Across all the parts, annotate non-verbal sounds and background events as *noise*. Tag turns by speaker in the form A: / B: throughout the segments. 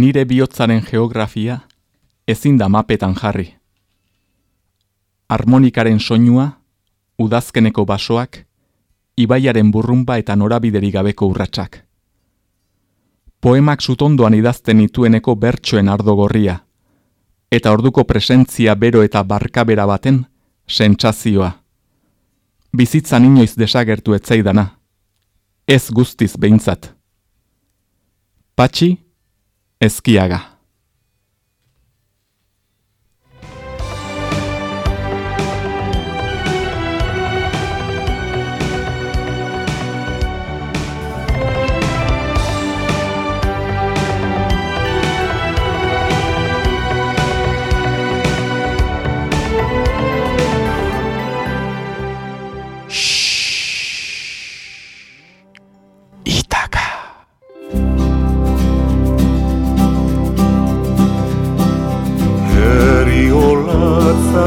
A: nire bihotzaren geografia ezin da mapetan jarri. Harmonikaren soinua, udazkeneko basoak, ibaiaren burrumba eta norabideri gabeko urratsak. Poemak sutondoan idazten nitueneko bertsoen ardo gorria, eta orduko presentzia bero eta barkabera baten, sentsazioa. Bizitzan inoiz desagertu etzaidana, ez guztiz behintzat. Patxi, ezkiaga.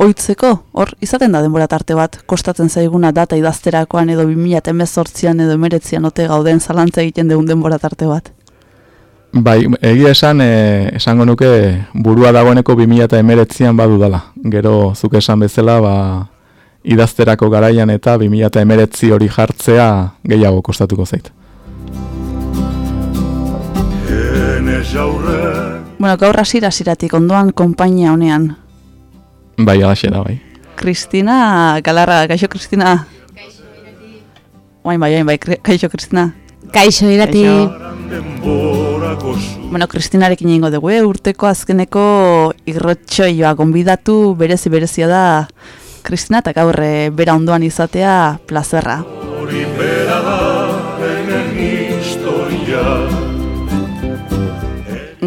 B: oitzeko, hor, izaten da denbora tarte bat, kostatzen zaiguna data idazterakoan edo 2008an edo emeretzian ote gauden zalantza egiten degun denbora tarte bat.
A: Bai, egia esan, e, esango nuke burua dagoeneko 2008an badu dala. Gero, zuk esan bezala, ba, idazterako garaian eta 2008 hori jartzea gehiago kostatuko zait.
B: Bueno, gaur hasira hasiratik ondoan konpainia honean.
A: Bai, alaxe da, bai.
B: Kristina, galarra, kaixo Kristina. Bai, bai, bai, kaixo Kristina.
C: Kaixo irati.
B: Bueno, Kristinarekin ingo dugu, eh? urteko azkeneko irrotxoioa gonbidatu berezi berezia da Kristina eta gaur eh, bera ondoan izatea plazerra. Hori bera da,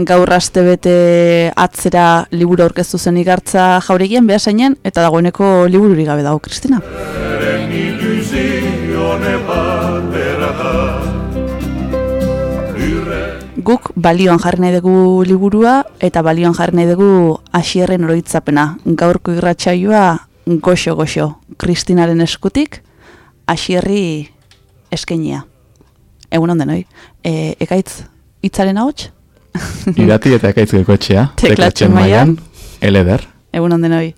B: gaur aste bete atzera liburu aurkeztu zen igartza jauregien behasainen eta dagoeneko libururi gabe dago, Kristina. Guk balioan jarri nahi dugu liburua eta balioan jarri nahi dugu asierren oroitzapena. Gaurko irratsaioa goxo-goxo Kristinaren eskutik asierri eskenia. Egun onden, oi? E, ekaitz, itzaren ahots?
A: Irati eta ekaitzeko etxea.
B: Teklatzen maian.
A: Eleder.
B: Egun onden hori.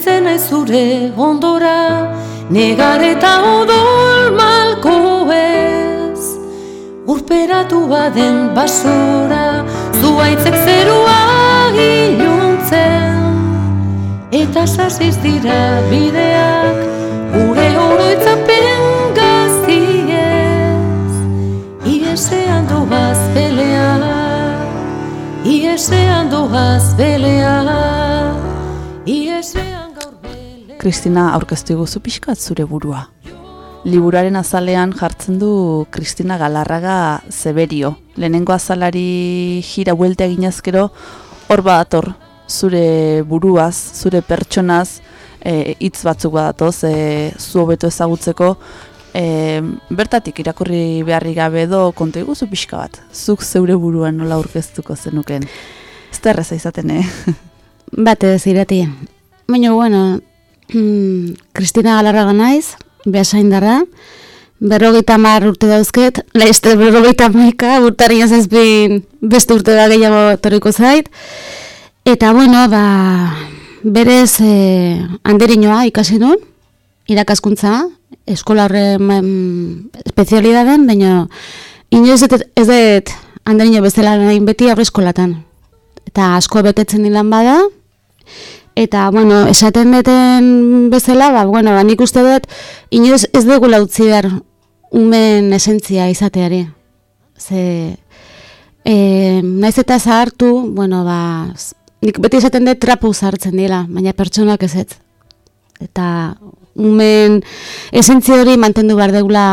D: Urbiltzen ez zure ondora Negar eta odol malko ez. Urperatu baden basora Zuaitzek zerua iluntzen. Eta sasiz dira bideak Gure oroitzapen gaziez Iesean doaz belea Iesean doaz belea
B: Kristina aurkeztu guzu pixkat zure burua. Liburaren azalean jartzen du Kristina Galarraga Zeberio. Lehenengo azalari jira buelte eginezkero hor badator zure buruaz, zure pertsonaz e, hitz batzuk badatoz e, zu hobeto ezagutzeko e, bertatik irakurri beharri gabe edo kontu eguzu pixka bat. Zuk zeure buruan nola aurkeztuko zenuken. Ez da izaten, eh? *laughs*
C: Bate ez irati. Baina, bueno, mm, Kristina Galarraga naiz, behasain dara, berrogeita mar urte dauzket, laizte berrogeita maika, urtari ezazpin beste urte da gehiago toriko zait. Eta, bueno, ba, berez eh, handerinoa ikasi nun, irakaskuntza, eskola horre mm, espezialidaden, baina inoiz ez dut handerino bezala nahi beti aurre eskolatan. Eta asko betetzen dilan bada, Eta, bueno, esaten deten bezala, ba, bueno, ba, nik uste dut, inoz ez dugu lautzi behar umen esentzia izateari. Ze, e, naiz eta zahartu, bueno, ba, nik beti esaten dut trapu zahartzen dira, baina pertsonak ez ez. Eta umen esentzia hori mantendu behar deula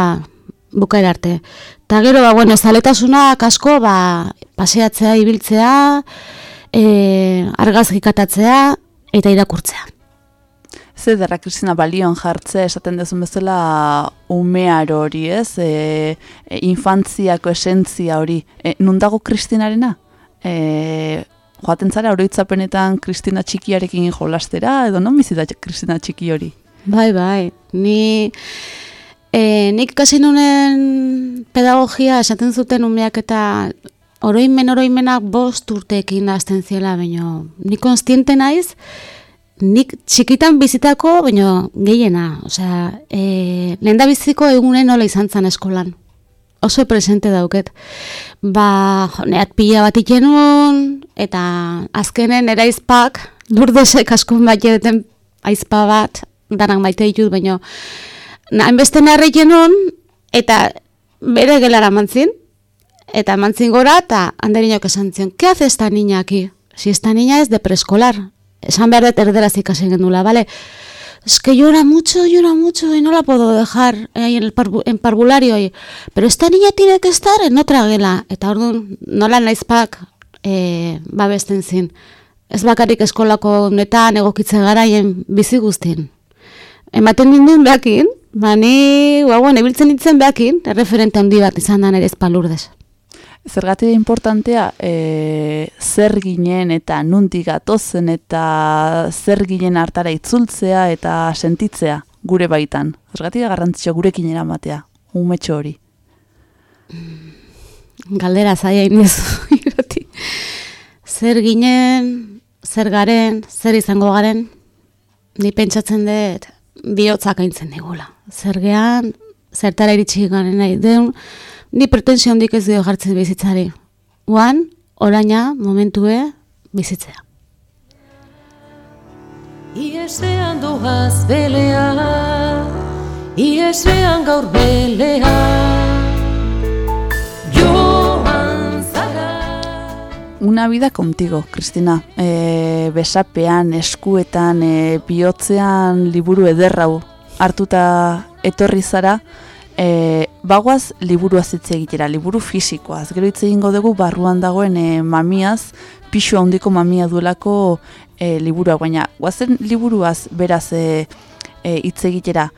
C: bukaera arte. Eta gero, ba, bueno, zaletasunak asko, ba, paseatzea, ibiltzea, e, argazki katatzea, eta irakurtzea.
B: Ze derra, Kristina, balion jartzea esaten dezun bezala umear hori, ez? E, e, infantziako esentzia hori. E, nun dago Kristinarena? E, joaten zara, oroitzapenetan Kristina txikiarekin jolastera, edo non bizi da Kristina txiki hori?
C: Bai, bai. Ni, e, nik kasi nunen pedagogia esaten zuten umeak eta oroimen oroimenak bost urteekin hasten ziela, baina nik konstiente naiz, nik txikitan bizitako, baina gehiena. Osea, e, lehen da biziko egunen nola izan zan eskolan. Oso presente dauket. Ba, jo, neat pila bat ikenun, eta azkenen eraizpak, lurdesek askon bat jedeten aizpa bat, danak maite ditut, baina hainbeste narri genuen, eta bere gelara mantzin, eta mantzin gora, eta handerinok esan zion, ¿qué hace esta niña aquí? Si esta niña es de preescolar. Esan behar dut erderaz ikasi gendula, ¿vale? Es que llora mucho, llora mucho y no la puedo dejar ahí en el parvu- en parvulario. ahí. Pero esta niña tiene que estar en otra gela. Eta orduan, nola naizpak e, babesten zin. Ez bakarrik eskolako honetan egokitze garaien bizi guztien. Ematen ninduen behakin, ba ni, ba, bueno, ibiltzen nintzen behakin, erreferente handi bat izan da nire espalurdez.
B: Zergatik importantea, e, zer ginen eta nuntik gatozen eta zer ginen hartara itzultzea eta sentitzea gure baitan. Zergatik garrantzitsua gurekin eramatea, umetxo hori.
C: Galdera zaila inoz, *laughs* irati. Zer ginen, zer garen, zer izango garen, ni pentsatzen dut bihotzak aintzen digula. Zer gean, zertara iritsi garen nahi deun, ni pretensio handik ez dio jartzen bizitzari. Oan, oraina, momentue, bizitzea.
D: Iesean doaz belea, iesean gaur belea.
B: Una vida contigo, Cristina. E, besapean, eskuetan, e, bihotzean liburu ederrau hartuta etorri zara, e, bagoaz liburu hitz egitera, liburu fisikoaz. Gero hitz egingo dugu barruan dagoen e, mamiaz, pixu handiko mamia duelako e, liburua, baina guazen liburuaz beraz e, e, hitz egitera.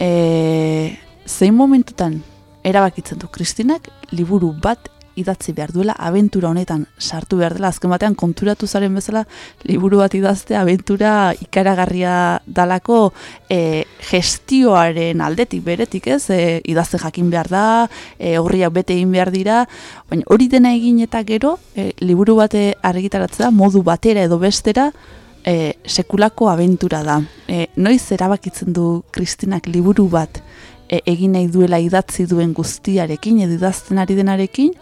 B: E, zein momentutan erabakitzen du Kristinak liburu bat idatzi behar duela, abentura honetan sartu behar dela, azken batean konturatu zaren bezala liburu bat idaztea, abentura ikaragarria dalako e, gestioaren aldetik beretik ez, e, idazte jakin behar da, e, horriak bete egin behar dira, baina hori dena egin eta gero, e, liburu bate argitaratzea modu batera edo bestera, e, sekulako abentura da. E, noiz erabakitzen du Kristinak liburu bat e, egin nahi duela idatzi duen guztiarekin edo idazten ari denarekin,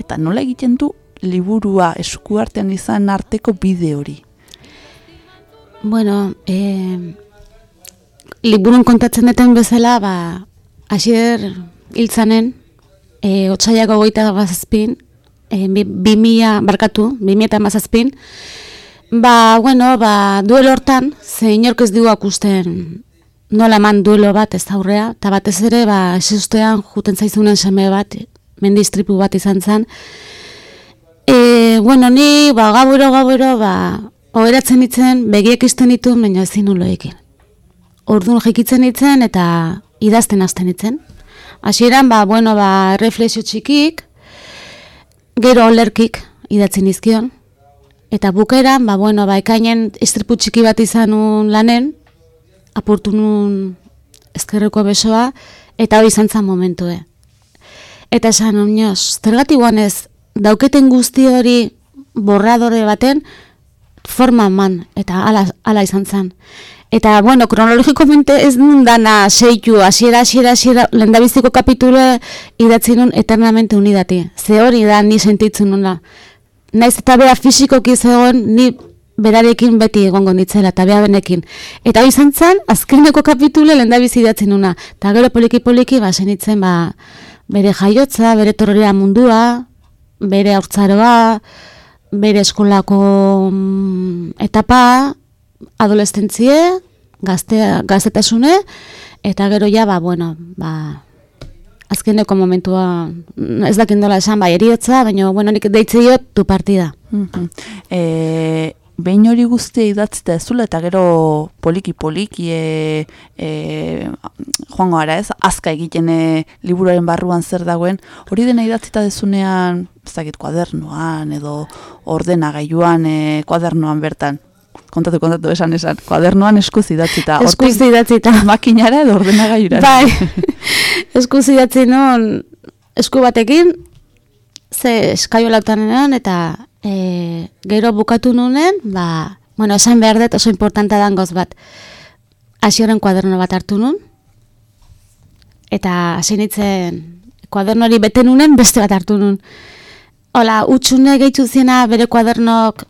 B: eta nola egiten du liburua eskuartean izan arteko bide hori.
C: Bueno, e, liburun kontatzen duten bezala, ba, asier hiltzanen, e, otxaiako goita mazazpin, e, bi, bi mila, barkatu, bi mila eta mazazpin, ba, bueno, ba, duelo hortan, ze inork ez digu akusten nola eman duelo bat ez aurrea, eta batez ere, ba, esistean juten zaizunen seme bat, mendistripu bat izan zen, E, bueno, ni, ba, gaburo, gaburo, ba, oheratzen itzen, begiek izten ditu, baina ezin nulo ekin. Orduan jekitzen itzen eta idazten hasten itzen. Hasieran ba, bueno, ba, reflexio txikik, gero olerkik idatzen izkion, eta bukeran, ba, bueno, ba, ekainen istripu txiki bat izan nun lanen, apurtu nun ezkerreko besoa, eta hori izan zen momentue. Eta esan, oinoz, zergatik guanez, dauketen guzti hori borradore baten forma eman, eta ala, ala izan zen. Eta, bueno, kronologikomente ez nun dana seitu, hasiera, hasiera, hasiera, lendabiziko kapitule idatzi nun eternamente unidati. Ze hori da ni sentitzen nula. Naiz eta bera fisikoki zegoen, ni berarekin beti egongo nitzela, eta beha benekin. Eta hori izan zen, azkeneko kapitule lehen da bizidatzen nuna. Eta gero poliki-poliki, ba, zenitzen, ba, bere jaiotza, bere torrerea mundua, bere haurtzaroa, bere eskolako mm, etapa, adolescentzie, gazte, gaztetasune, eta gero ja, ba, bueno, ba, azkeneko momentua, mm, ez dakindola esan, bai, eriotza, baina, bueno, nik deitze diot, tu partida.
B: Mhm. E, behin hori guztia idatzita ez zula, eta gero poliki-poliki e, e, joango gara ez, azka egiten e, liburuaren barruan zer dagoen, hori dena idatzita dezunean, ez dakit, kuadernoan edo ordenagailuan e, kuadernoan bertan, kontatu, kontatu, esan, esan, kuadernoan eskuz idatzita,
C: Eskuz idatzita.
B: makinara edo ordenagailura.
C: Bai, *laughs* eskuz idatzi non, esku batekin, ze eskaiolautan eta e, gero bukatu nunen, ba, bueno, esan behar dut oso importanta dangoz bat. Asioren kuaderno bat hartu nun, eta hasi nintzen kuaderno hori bete nunen beste bat hartu nun. Hola, utxune gehitu ziena bere kuadernok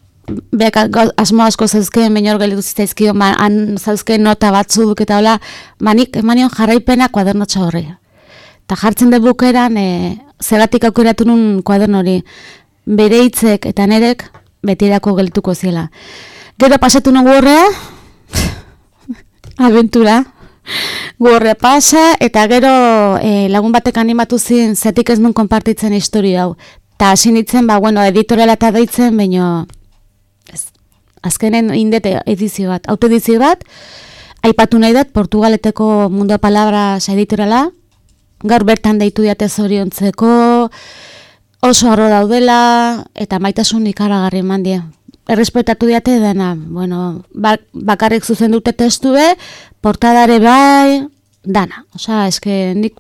C: beak asmo asko zauzkeen, baina hor gelitu zitzaizkio, ma, han zauzkeen nota batzuk eta hola, manik emanion jarraipena kuadernotxo horri. Eta jartzen dut bukeran, e, zeratik aukeratu nun kuaderno hori, bere hitzek eta nerek betirako gelituko ziela. Gero pasatu nun gorrea, aventura, *laughs* gorre pasa, eta gero e, lagun batek animatu zin, zetik ez nun konpartitzen historia hau. Ta hasi nintzen, ba, bueno, editoriala eta deitzen, baino, ez, azkenen indete edizio bat, autoedizio bat, aipatu nahi dut, Portugaleteko Mundo Palabras editoriala, gaur bertan deitu diate zoriontzeko, oso arro daudela, eta maitasun ikaragarri eman die. Errespetatu diate dena, bueno, bak, bakarrik zuzen dute testue, portadare bai, dana. Osea, eske nik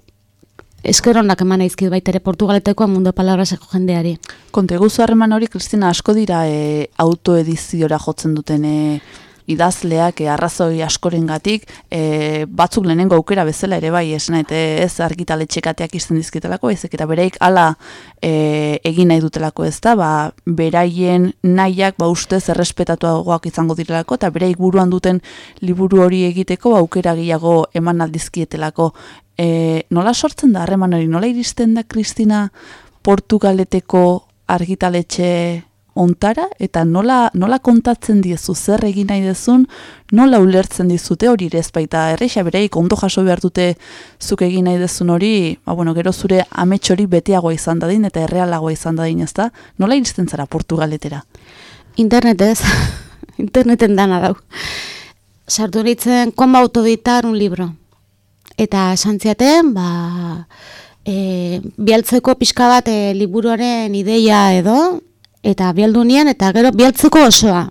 C: esker onak eman aizkit baita ere Portugaleteko Mundo Palabraseko jendeari.
B: Konte guzu harreman hori, Kristina, asko dira e, autoediziora jotzen duten e, idazleak e, arrazoi askorengatik e, batzuk lehenengo aukera bezala ere bai, nahi, ez argitaletxekateak izten dizkitelako, ezek eta bereik ala e, egin nahi dutelako ez da, ba, beraien nahiak ba ustez errespetatuagoak izango direlako, eta bereik buruan duten liburu hori egiteko ba, aukera gehiago eman aldizkietelako. E, nola sortzen da harreman hori, nola iristen da Kristina Portugaleteko argitaletxe ontara, eta nola, nola kontatzen diezu zer egin nahi dezun, nola ulertzen dizute hori ere ez baita erreixa bereik ondo jaso behar dute zuk egin nahi dezun hori, ba, bueno, gero zure amets hori beteagoa izan dadin eta errealagoa izan dadin ez da, nola iristen zara Portugaletera?
C: Internetez, *laughs* interneten dana dau. Sartu nintzen, como autoeditar un libro. Eta esan ziaten, ba, e, bialtzeko pixka bat e, liburuaren ideia edo, eta bialdu nien, eta gero bialtzeko osoa.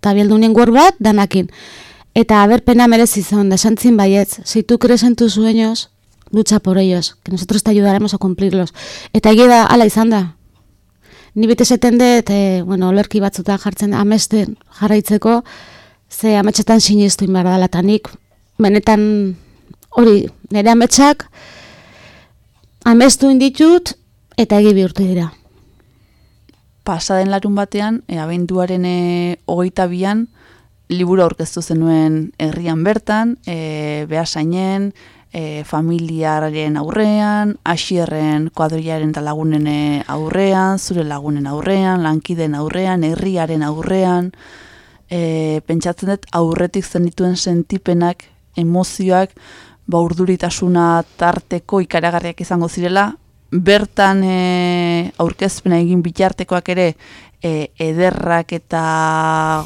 C: Eta bialdu nien gor bat, danakin. Eta aberpena merezi zon, da esan zin baietz, si tu crees en tus sueños, lucha por ellos, que nosotros te ayudaremos a cumplirlos. Eta egia da, ala izan da, Ni bete esaten dut, e, bueno, olerki batzutan jartzen amesten jarraitzeko, ze ametsetan sinistu inbar dela, eta benetan hori, nire ametsak amestu inditut eta egi bihurtu dira.
B: Pasaden larun batean, e, abenduaren e, hogeita bian, liburu aurkeztu zenuen herrian bertan, e, behasainen, e, familiaren aurrean, asierren kuadriaren eta lagunen aurrean, zure lagunen aurrean, lankiden aurrean, herriaren aurrean, e, pentsatzen dut aurretik zenituen sentipenak, emozioak, ba urduritasuna tarteko ikaragarriak izango zirela, bertan e, aurkezpena egin bitartekoak ere e, ederrak eta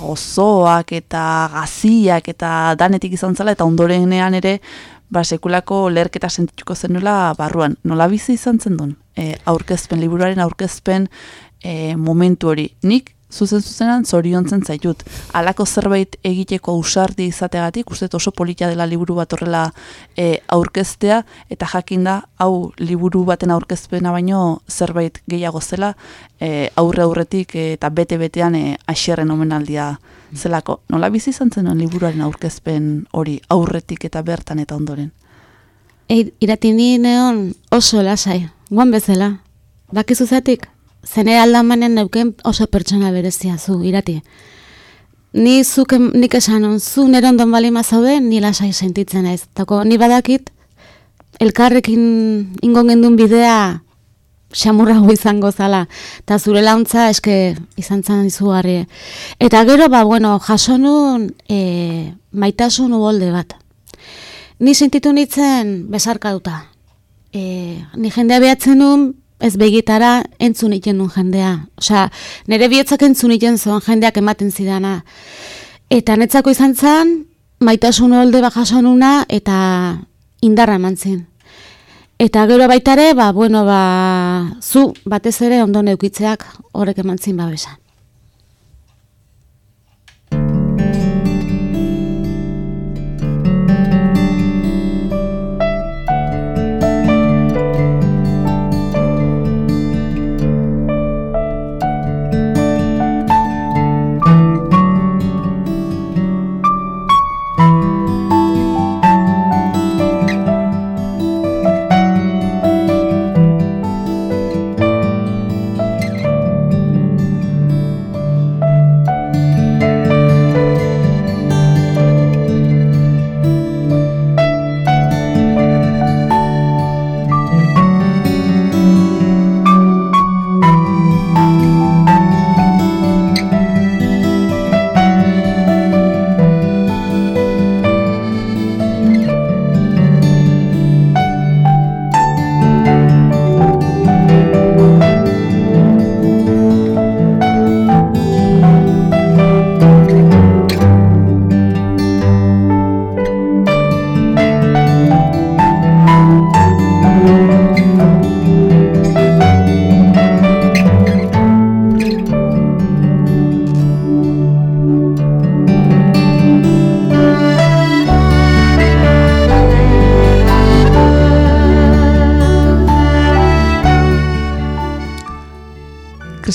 B: gozoak eta gaziak eta danetik izan zela eta ondorenean ere ba, sekulako lerketa sentituko zenuela barruan. Nola bizi izan zen duen? E, aurkezpen, liburuaren aurkezpen e, momentu hori. Nik zuzen zuzenan zoriontzen zaitut. Halako zerbait egiteko ausardi izategatik, uste oso politia dela liburu bat horrela e, aurkeztea, eta jakin da, hau liburu baten aurkezpena baino zerbait gehiago zela, e, aurre aurretik e, eta bete-betean e, asierren omenaldia zelako. Nola bizi izan zenuen liburuaren aurkezpen hori aurretik eta bertan eta ondoren?
C: E, irati ni neon oso lasai, guan bezala. Bakizu zatik, zene aldamanen neuken oso pertsona berezia zu, irati. ni zuk nik esan on, zu nire ondon balima zaude, ni lasai sentitzen naiz. Tako, ni badakit, elkarrekin ingon gendun bidea xamurrago izango zala. Eta zure launtza eske izan zen izugarri. Eta gero, ba, bueno, jaso nun e, maitasun ubolde bat. Ni sentitu nitzen besarkaduta. E, ni jendea behatzen nun, ez begitara entzun iten nun jendea. Osea, nire bihotzak entzun iten zuen jendeak ematen zidana. Eta netzako izan zen, maitasun holde bat jaso nuna eta indarra eman zin. Eta gero baitare, ba, bueno, ba, zu batez ere ondo neukitzeak horrek eman zin babesa.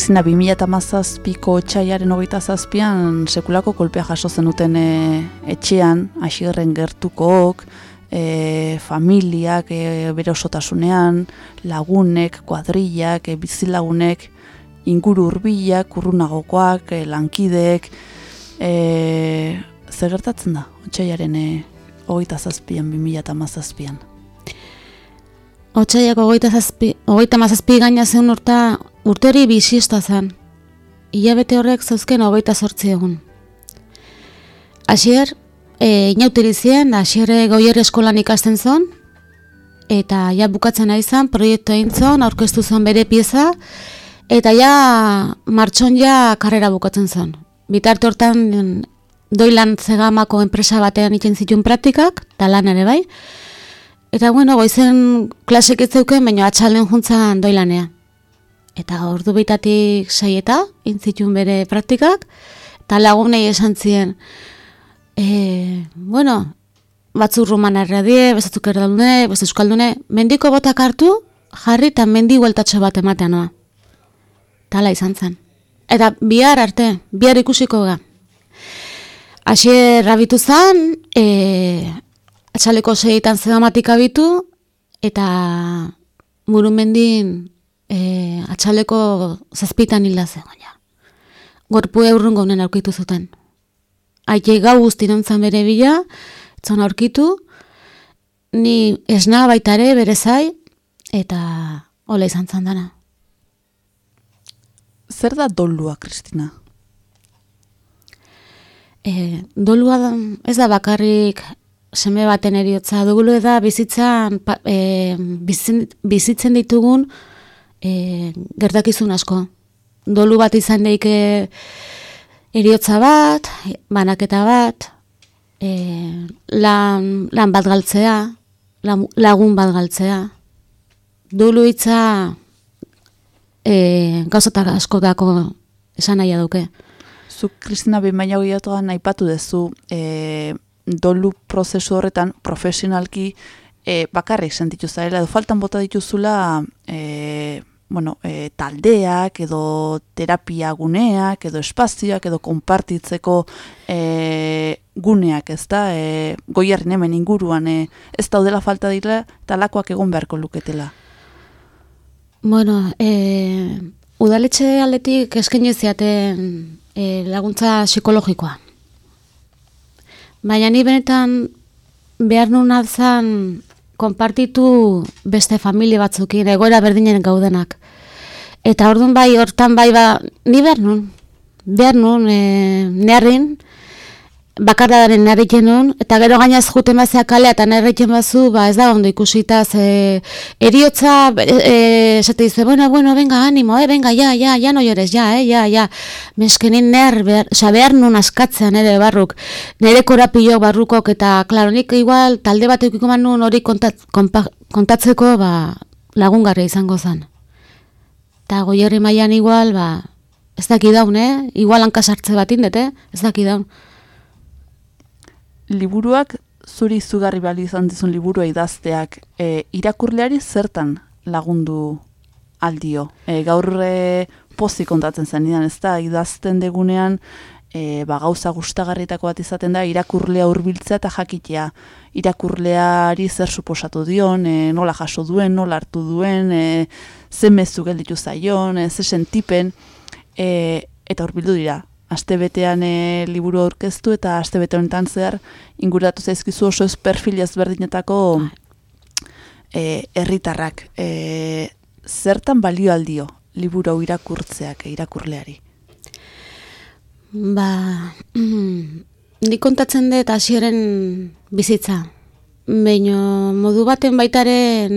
B: Kristina, 2008ko txaiaren hogeita zazpian sekulako kolpea jaso zenuten e, etxean, asigerren gertukook, e, familiak e, bere osotasunean, lagunek, kuadrillak, e, bizilagunek, inguru hurbilak, urrunagokoak, e, lankideek, e, zer gertatzen da, otxaiaren e, hogeita zazpian, 2008
C: Otsaiak hogeita mazazpi gaina zen urta, urte hori bisista zen. Ilabete horrek zauzken hogeita sortzi egun. Asier, e, inautiri zien, Asier goier eskolan ikasten zon, eta ja bukatzen ari zen, proiektu egin zon, aurkeztu zuen bere pieza, eta ja martxon ja karrera bukatzen zon. Bitarte hortan doilan zegamako enpresa batean itzen zituen praktikak, eta lan ere bai, Eta bueno, goizen klasek ez zeuken, baina atxalden juntzan doilanea. Eta ordu bitatik saieta, intzitun bere praktikak, eta lagunei esan zien, e, bueno, batzuk rumana erradie, bezatzuk erdaldune, bez euskaldune, mendiko botak hartu, jarri eta mendi hueltatxo bat ematea noa. Tala izan zen. Eta bihar arte, bihar ikusiko ga. Asier rabitu zen, e, atxaleko seitan zedamatik abitu, eta murumendin e, atxaleko zazpitan hila zegoen. Gorpu eurrungo honen aurkitu zuten. Aitei gau guztiren zan bere bila, etzon aurkitu, ni esna baitare bere zai, eta hola izan zan dana.
B: Zer da dolua, Kristina?
C: E, dolua da, ez da bakarrik seme baten eriotza dugulu da bizitzan pa, e, bizin, bizitzen ditugun e, gertakizun asko. Dolu bat izan daike eriotza bat, banaketa bat, e, lan, lan bat galtzea, lagun bat galtzea. Dolu hitza e, gauzatak askotako esan nahi duke.
B: Zuk, Kristina, behin baina gehiatuan aipatu duzu, e, dolu prozesu horretan profesionalki e, bakarrik sentitu zarela, edo faltan bota dituzula e, bueno, e, taldeak, edo terapia guneak, edo espazioak, edo konpartitzeko e, guneak, ez da? E, goiarren hemen inguruan, e, ez daudela falta dira, talakoak egon beharko luketela.
C: Bueno, e, udaletxe aldetik eskaini ziaten e, laguntza psikologikoa. Baina ni benetan behar nun zan konpartitu beste familia batzukin, egoera berdinen gaudenak. Eta orduan bai, hortan bai, ba, ni behar nun. Behar nun, e, neharrin, bakarradaren narriken nun, eta gero gainaz juten bazea kalea eta narriken bazu, ba ez da ondo ikusita, ze eriotza, e, esate dizu, bueno, bueno, venga, animo, eh, venga, ja, ja, ja, no llores, ja, eh, ja, ja, meskenin ner, behar, oza, behar nun askatzea nire barruk, nire korapio barrukok, eta, klaro, nik igual, talde bat eukiko nun hori kontat, kontatzeko, ba, lagungarria izango zen. Eta goierri mailan igual, ba, ez daki daun, eh? Igual hankasartze bat indet, eh? Ez daki daun.
B: liburuak zuri izugarri bali izan dizun liburua idazteak e, irakurleari zertan lagundu aldio. E, gaur e, pozik kontatzen zen nidan, ez da, idazten degunean e, ba, gauza gustagarritako bat izaten da irakurlea hurbiltzea eta jakitea. Irakurleari zer suposatu dion, e, nola jaso duen, nola hartu duen, e, ze mezu gelditu zaion, e, ze sentipen, e, eta hurbildu dira astebetean e, liburu aurkeztu eta astebete honetan zehar inguratu zaizkizu oso ez perfil ezberdinetako e, herritarrak. E, zertan balio aldio liburu irakurtzeak irakurleari?
C: Ba, *clears throat* ni kontatzen dut hasieren bizitza. Baina modu baten baitaren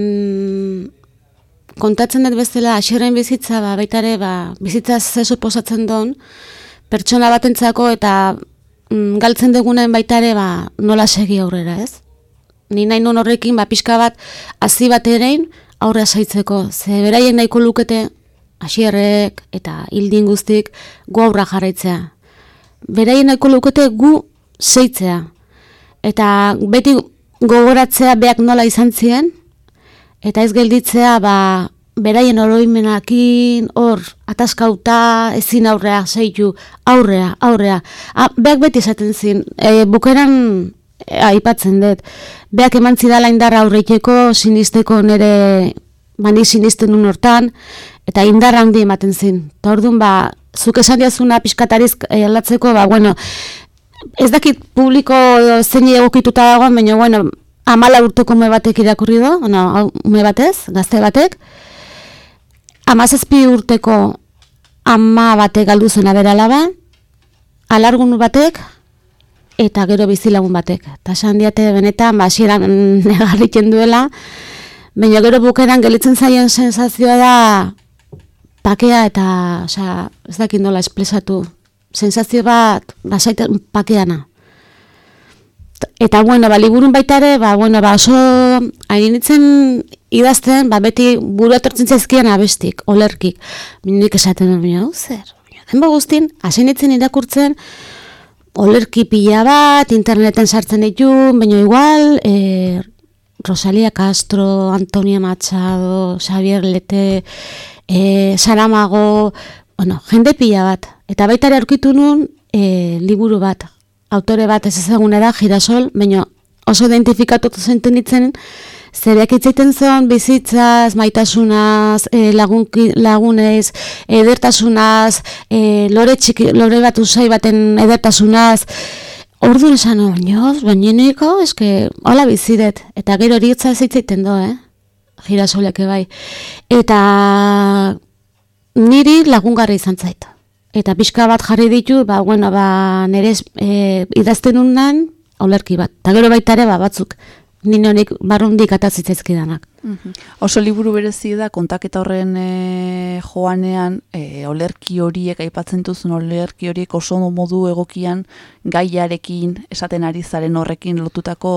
C: kontatzen dut bezala hasieren bizitza ba, baitare ba, bizitza ze suposatzen don, pertsona batentzako eta mm, galtzen dugunen baita ere ba, nola segi aurrera, ez? Ni nahi non horrekin ba, pixka bat hazi bat erein aurrea saitzeko. Ze beraien nahiko lukete hasierrek eta hildin guztik gu aurra jarraitzea. Beraien nahiko lukete gu seitzea. Eta beti gogoratzea beak nola izan ziren, eta ez gelditzea ba, beraien oroimenakin, hor, ataskauta, ezin aurrea, zeitu, aurrea, aurrea. Ah, beak beti esaten zin, e, bukeran e, aipatzen dut, beak eman zidala indarra aurreikeko, sinisteko nire, mani sinisten nun hortan, eta indarra handi ematen zin. Eta orduan, ba, zuk esan diazuna pixkatariz e, aldatzeko, ba, bueno, ez dakit publiko zein egokituta dagoen, baina, bueno, amala urteko me batek irakurri do, no, me batez, gazte batek, amazazpi urteko ama batek galdu zena bera laba, alargun batek, eta gero bizilagun batek. Eta esan diate benetan, basieran *laughs* negarriken duela, baina gero bukeran gelitzen zaien sensazioa da pakea eta, osea, ez dakit nola esplesatu, sensazio bat, basaiten pakeana. Eta bueno, ba, liburun baita ere, ba, bueno, ba, oso hainitzen idazten, ba, beti buru atortzen zaizkian abestik, olerkik. Nik esaten hau zer, denbo guztin, hainitzen irakurtzen, olerki pila bat, interneten sartzen ditu, baina igual, e, Rosalia Castro, Antonia Machado, Xavier Lete, e, Saramago, bueno, jende pila bat. Eta baita ere aurkitu nun, e, liburu bat, autore bat ez ezagunera, girasol, baina oso identifikatutu zenten ditzen, zereak itzaiten zon, bizitzaz, maitasunaz, e, lagunki, lagunez, edertasunaz, e, lore, txiki, lore bat usai baten edertasunaz, ordu esan oinioz, baina niko, eske, hola bizidet, eta gero hori ez zitzaiten do, eh? Girasolek bai. Eta niri lagungarri izan zait eta pixka bat jarri ditu, ba, bueno, ba, nire e, idazten undan, olerki bat. Eta gero baita ere, ba, batzuk, nire honik barrundik atazitzezkidanak.
B: Mm Oso liburu berezi da, kontaketa horren e, joanean, e, olerki horiek, aipatzen duzun olerki horiek oso modu egokian, gaiarekin, esaten ari zaren horrekin lotutako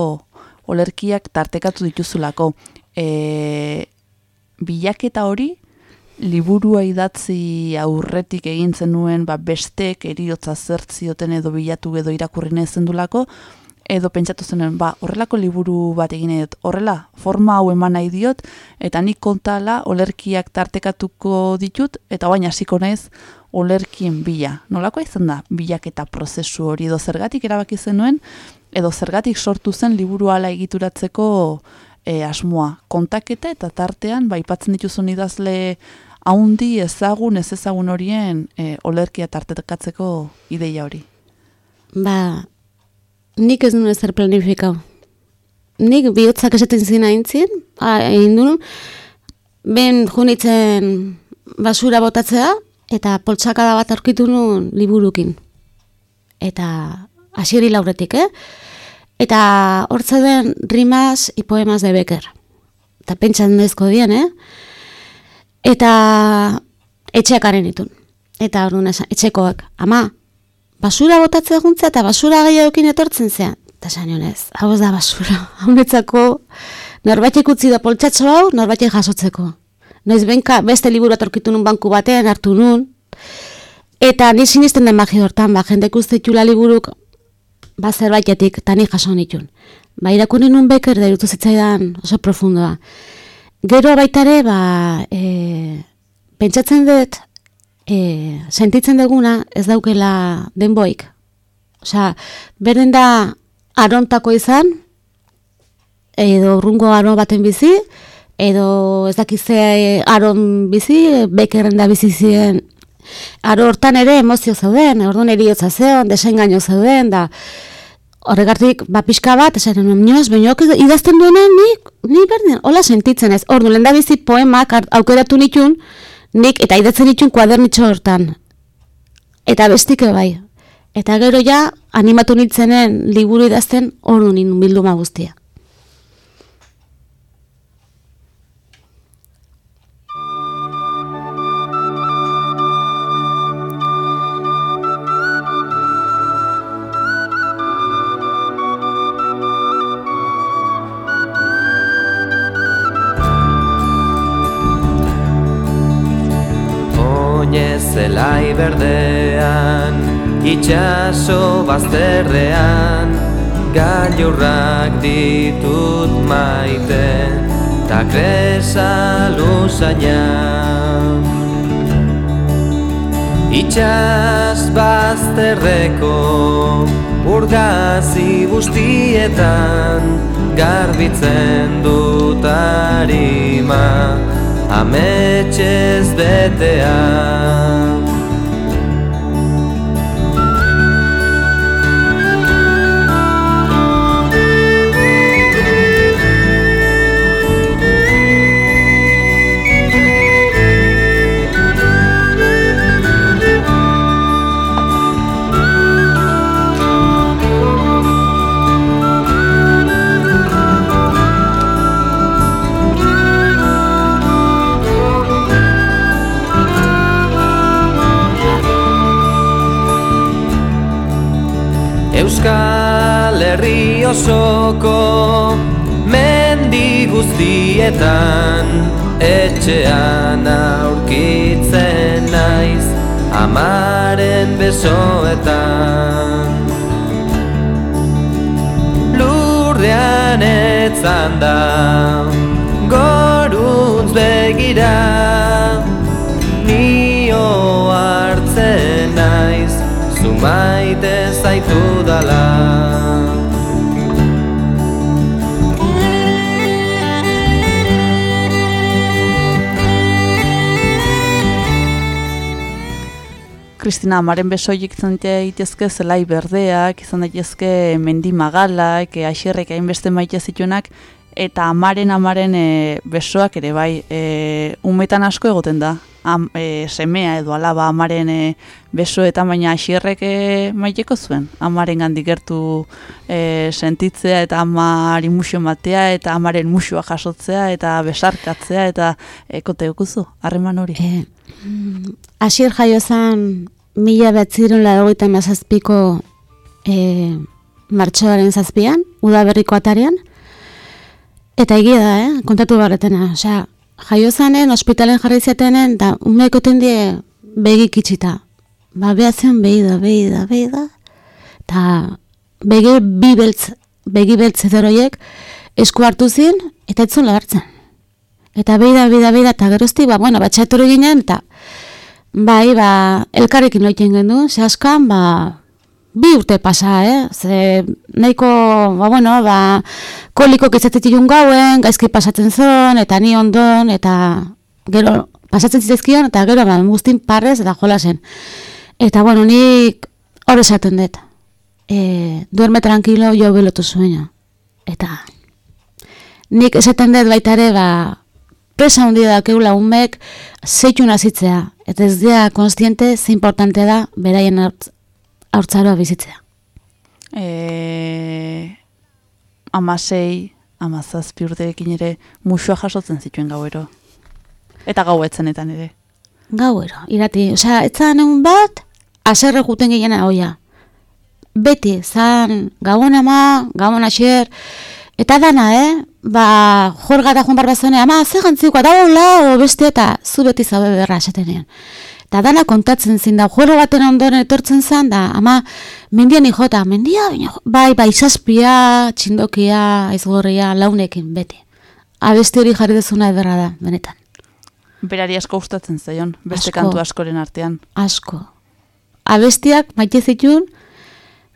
B: olerkiak tartekatu dituzulako. E, bilaketa hori, liburua idatzi aurretik egin zenuen ba, bestek eriotza zertzioten edo bilatu edo irakurri nezen dulako, edo pentsatu zenuen, ba, horrelako liburu bat egin edot, horrela, forma hau eman nahi diot, eta nik kontala olerkiak tartekatuko ditut, eta baina hasiko naiz olerkien bila. Nolako izan da, bilak eta prozesu hori edo zergatik erabaki zenuen, edo zergatik sortu zen liburu ala egituratzeko e, asmoa. Kontaketa eta tartean, ba, ipatzen dituzun idazle haundi ezagun ez ezagun horien e, olerkia tartekatzeko ideia hori.
C: Ba, nik ez duen ezer planifikau. Nik bihotzak esaten zina intzin, egin duen, ben junitzen basura botatzea, eta poltsakada bat aurkitu nuen liburukin. Eta hasieri lauretik, eh? Eta hortze den rimas y poemas de Becker. Eta pentsan dezko dien, eh? Eta etxeakaren ditun. Eta orduan esan, etxekoak, ama, basura botatzea juntza eta basura gehiagokin etortzen zean. Eta esan honez, hau ez da basura. *laughs* Hau netzako, norbaitek utzi da poltsatxo hau, norbaitek jasotzeko. Noiz benka, beste liburu atorkitu nun banku batean, hartu nun. Eta ni sinisten den magia hortan, ba, jendek uste txula liburuk, ba, zerbaitetik, eta ni jaso nitun. Ba, irakurri nun beker, da irutu zitzaidan oso profundoa. Gero baitare, ba, e, pentsatzen dut, e, sentitzen duguna ez daukela denboik. Osea, beren da arontako izan, edo urrungo aron baten bizi, edo ez dakize aron bizi, bekerren da bizi ziren, aro hortan ere emozio zauden, orduan eriotza zeon, desengaino zauden, da horregartik, ba, pixka bat, esaten nuen, nioz, baina idazten duena, ni, ni berdin, hola sentitzen ez, ordu, lehen da bizi poemak aukeratu nitun, nik, eta idatzen nitun kuadernitxo hortan, eta bestike bai, eta gero ja, animatu nintzenen liburu idazten, ordu nindun bilduma guztia.
E: Zelai berdean, itxaso bazterrean, gailurrak ditut maite, ta kresa lusaina. Itxas bazterreko urgazi guztietan garbitzen dut arima ametxez betea. Osoko mendi guztietan etxean aurkitzen naiz amaren besoetan. Lurrean etzan da goruntz begira nio hartzen naiz zu maite zaitu dala
B: Kristina amaren besoik izan daitezke zelai berdeak, izan daitezke mendi magalak, e, aixerrek hainbeste maite zituenak, eta amaren amaren e, besoak ere bai, e, umetan asko egoten da. Am, e, semea edo alaba amaren e, besoetan, baina aixerrek e, maiteko zuen. Amaren gandik gertu e, sentitzea eta amari musio matea eta amaren musua jasotzea eta besarkatzea eta e, kote okuzu, harreman hori.
C: E, mm, Asier jaio zen mila betziron lagoita mazazpiko e, martxoaren zazpian, udaberriko atarean, eta egia da, eh? kontatu barretena. Osea, jaio zanen, ospitalen jarri zietenen, da umeeko tendie begik itxita. Ba, behatzen behi da, behi da, behi da. Eta begi bi beltz, begi beltz edoroiek esku hartu zin, eta etzun lagartzen. Eta behi da, behi da, behi da, eta gerozti, ba, bueno, batxaturu ginen, eta bai, ba, elkarrekin loiten gendu, ze askan, ba, bi urte pasa, eh? Ze nahiko, ba, bueno, ba, koliko izatetik gauen, gaizki pasatzen zon, eta ni ondon, eta gero pasatzen zitezkion, eta gero ba, guztin parrez eta jolasen. Eta, bueno, nik hor esaten dut. e, duerme tranquilo jo belotu sueño. Eta nik esaten dut baita ere, ba, presa hundi da keula umek zeitu nazitzea. Eta ez dira konstiente ze importante da beraien haurtz- haurtzaroa bizitzea.
B: E, amasei, amazazpi urterekin ere musua jasotzen zituen gauero. Eta gauetzenetan ere.
C: Gauero, irati. Osea, etzan egun bat, aserre juten gehiena hoia. Beti, zan, gabon ama, gabon asier, eta dana, eh? Ba, jorga da joan barbazone, ama, ze gantziko, da hola, o beste eta zu beti zaude berra esatenean. Eta dana kontatzen zin da, juego baten ondoren etortzen zan, da, ama, mendian jota, mendia, bai, bai, zazpia, txindokia, aizgorria, launekin, beti. Abesti hori jarri dezuna ederra da, benetan.
B: Berari asko gustatzen zaion, beste
C: Asko.
B: kantu askoren artean.
C: asko. Abestiak maite zitun,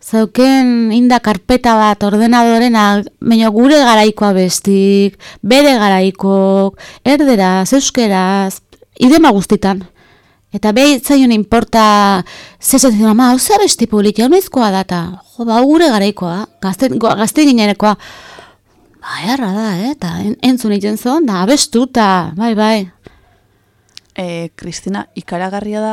C: zauken inda karpeta bat ordenadoren, baina gure garaiko abestik, bere garaikok, erderaz, euskeraz, idema guztitan. Eta behi zaion importa, zezatzen ama, hau ze abesti politia, noizkoa data, jo, ba, gure garaikoa, gazte, gazte ginenekoa, ba, erra da, eh? eta en, entzun egiten zon, da, abestu, eta, bai, bai,
B: E, Kristina, ikaragarria da,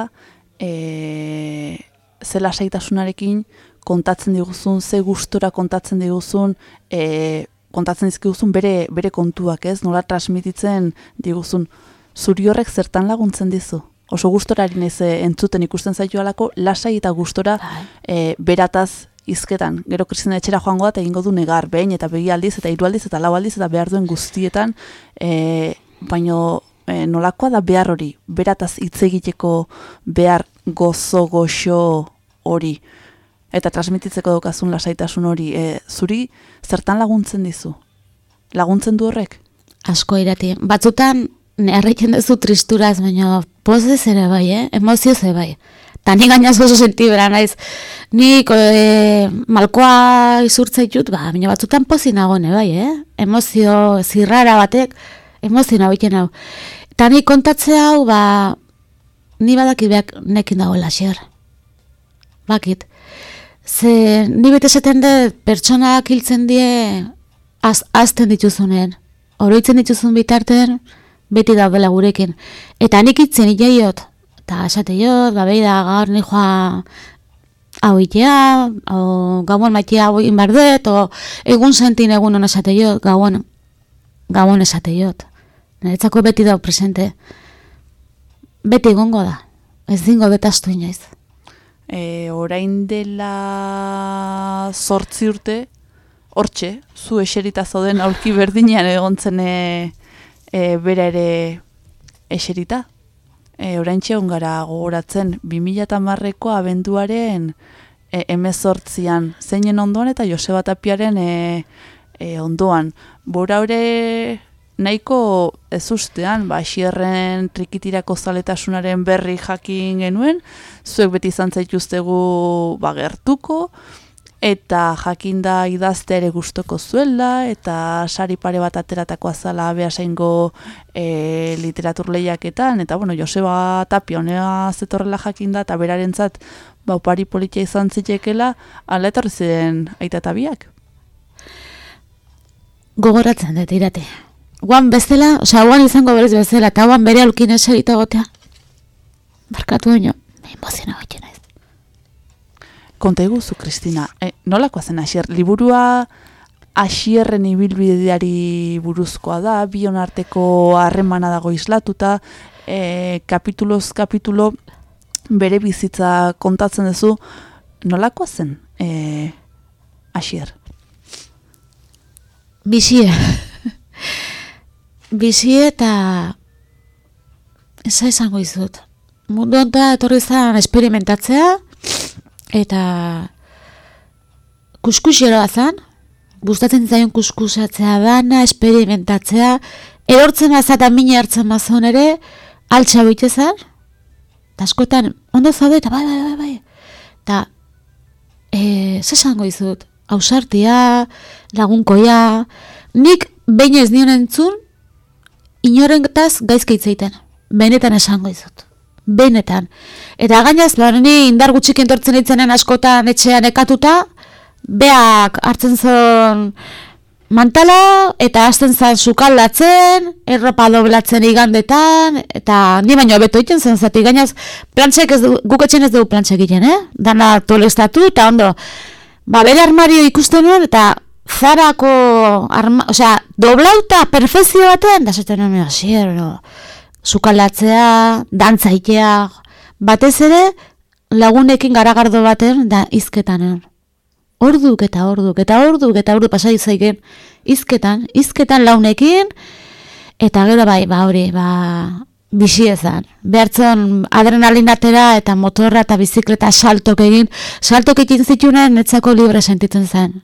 B: e, ze lasaitasunarekin kontatzen diguzun, ze gustora kontatzen diguzun, e, kontatzen dizkiguzun bere, bere kontuak ez, nola transmititzen diguzun. Zuri horrek zertan laguntzen dizu? Oso gustorari nez eh, entzuten ikusten zaitu alako, lasai eta gustora
C: bai.
B: e, berataz izketan. Gero Kristina etxera joango da eta egingo du negar, behin eta begi aldiz eta hiru aldiz eta lau aldiz eta behar duen guztietan, e, baino e, nolakoa da behar hori, berataz hitz egiteko behar gozo goxo hori, eta transmititzeko dokazun lasaitasun hori, e, zuri zertan laguntzen dizu? Laguntzen du horrek?
C: asko irati. Batzutan, erreiten duzu tristuraz, baina pozez ere bai, eh? emozioz ere bai. Ta ni gainaz oso sentibera naiz. Nik e, malkoa izurtza ditut, ba, baina batzutan pozi nagone bai, eh? Emozio zirrara batek, emozio nabiten hau. Eta ni kontatze hau, ba, ni badaki beak nekin dagoela xer. Bakit. Ze, ni bete esaten dut, pertsonak hiltzen die, az, azten dituzunen. Oroitzen dituzun bitarten, beti daudela gurekin. Eta nik itzen jaiot, eta esate jot, ba, behi da, gaur ni joa hau itea, o gauan maitea hau dut, o egun sentin egun hona esate jot, gauan, gauan esate jot. Niretzako beti dau presente. Beti egongo da. Ez dingo betastu inoiz.
B: E, orain dela zortzi urte, hortxe, zu eserita zauden aurki berdinean egontzen e, e, bera ere eserita. E, orain txe gara gogoratzen, 2008ko abenduaren e, emezortzian, zeinen ondoan eta Joseba Tapiaren e, e, ondoan. Bora hori nahiko ez ustean, ba, xierren trikitirako zaletasunaren berri jakin genuen, zuek beti izan zaituztegu ba, gertuko, eta jakinda idazte ere gustoko zuela, eta sari pare bat ateratako azala behasaingo e, literatur lehiaketan, eta bueno, Joseba Tapia honea zetorrela jakinda, eta berarentzat ba, opari politia izan zitekela, ala etorri ziren aita eta biak.
C: Gogoratzen dut, irate. Guan bezala, osea, guan izango berez bezala, eta guan bere aulkin eserita gotea. Barkatu baino, emoziona goitena ez.
B: Konta iguzu, Kristina, e, nolakoa zen asier? Liburua asierren ibilbideari buruzkoa da, bion arteko harremana dago islatuta, e, kapituloz kapitulo bere bizitza kontatzen duzu, nolakoa zen e, asier?
C: Bizie. Bizie eta... Eza esango izut. Mundu onta etorri zen esperimentatzea, eta kuskuseroa zen, gustatzen zaion kuskusatzea dana, esperimentatzea, erortzen baza eta hartzen bazon ere, altxa boite zen, eta askotan, ondo zaude, eta bai, bai, bai, bai. Eta, e, zesango izut, ausartia, lagunkoia, nik behin ez nion entzun, inorenketaz gaizki hitzeiten. Benetan esango izut. Benetan. Eta gainaz, ba, ni indar gutxik entortzen itzenen askotan etxean ekatuta, beak hartzen zon mantala, eta hasten zan sukaldatzen, erropa doblatzen igandetan, eta ni baino beto iten zen, zati gainaz, plantxek ez du, guk etxen ez dugu plantxek egiten, eh? Dana tolestatu, eta ondo, ba, bere armario ikusten nuen, eta zarako, arma, osea, doblauta perfezio baten, da zaten nuen, asier, no? sukaldatzea, dantzaitea, batez ere, lagunekin garagardo baten, da izketan, eh? orduk eta orduk eta orduk eta orduk pasai zaigen hizketan, hizketan launekin eta gero bai, ba hori, ba bisi ezan. Behartzen adrenalinatera eta motorra eta bizikleta saltok egin, saltok egin zitunen netzako libre sentitzen zen.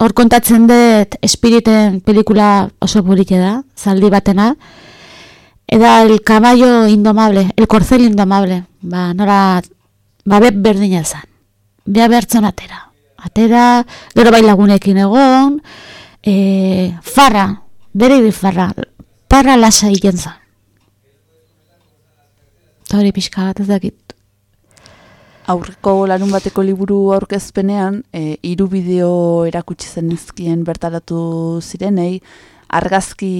C: Hor kontatzen dut espiriten pelikula oso burike da, zaldi batena. Eda el caballo indomable, el corcel indomable. Ba, nora, ba, berdina zen beha behartzen atera. Atera, gero bai lagunekin egon, e, farra, bere bi farra, parra lasa egin za. Eta hori pixka bat ez dakit.
B: Aurreko larun bateko liburu aurkezpenean, e, hiru bideo erakutsi zen izkien bertaratu zirenei, argazki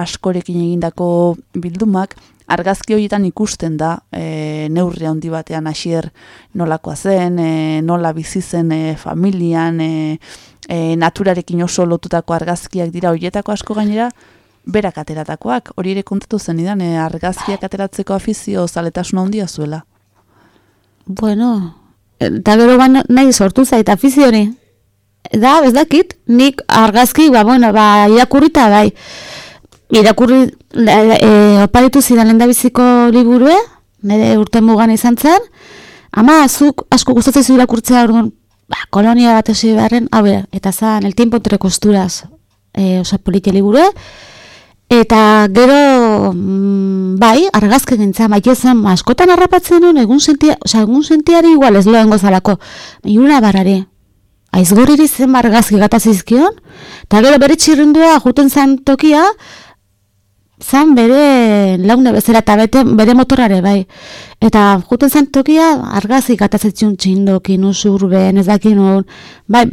B: askorekin egindako bildumak, argazki horietan ikusten da e, neurri handi batean hasier nolakoa zen, e, nola bizi zen e, familian, e, e, naturarekin oso lotutako argazkiak dira horietako asko gainera, berak ateratakoak, hori ere kontatu zen idan, e, argazkiak ateratzeko afizio zaletasun handia zuela.
C: Bueno, eta gero ba nahi sortu zait afizio hori. Da, ez dakit, nik argazki, ba, bueno, ba, irakurrita bai. Irakurri e, oparitu zidan lendabiziko liburue, nire urte mugan izan zen, ama azuk asko gustatzen zu irakurtzea orduan, ba, kolonia bat esi beharren, hau eta zan, el tiempo entre costuras, e, osa polite liburue, eta gero, mm, bai, argazke gintzen, bai ezan, askotan harrapatzen nuen, egun sentia, osa, egun sentiari igual ez loengo zalako, iuna barari, aizgoriri zen argazki gatazizkion, eta gero bere txirrindua juten zen tokia, zan bere laune bezala eta bete, bere motorare bai. Eta juten zen tokia argazik atazetzun txindokin, usur behen, ez dakin bai,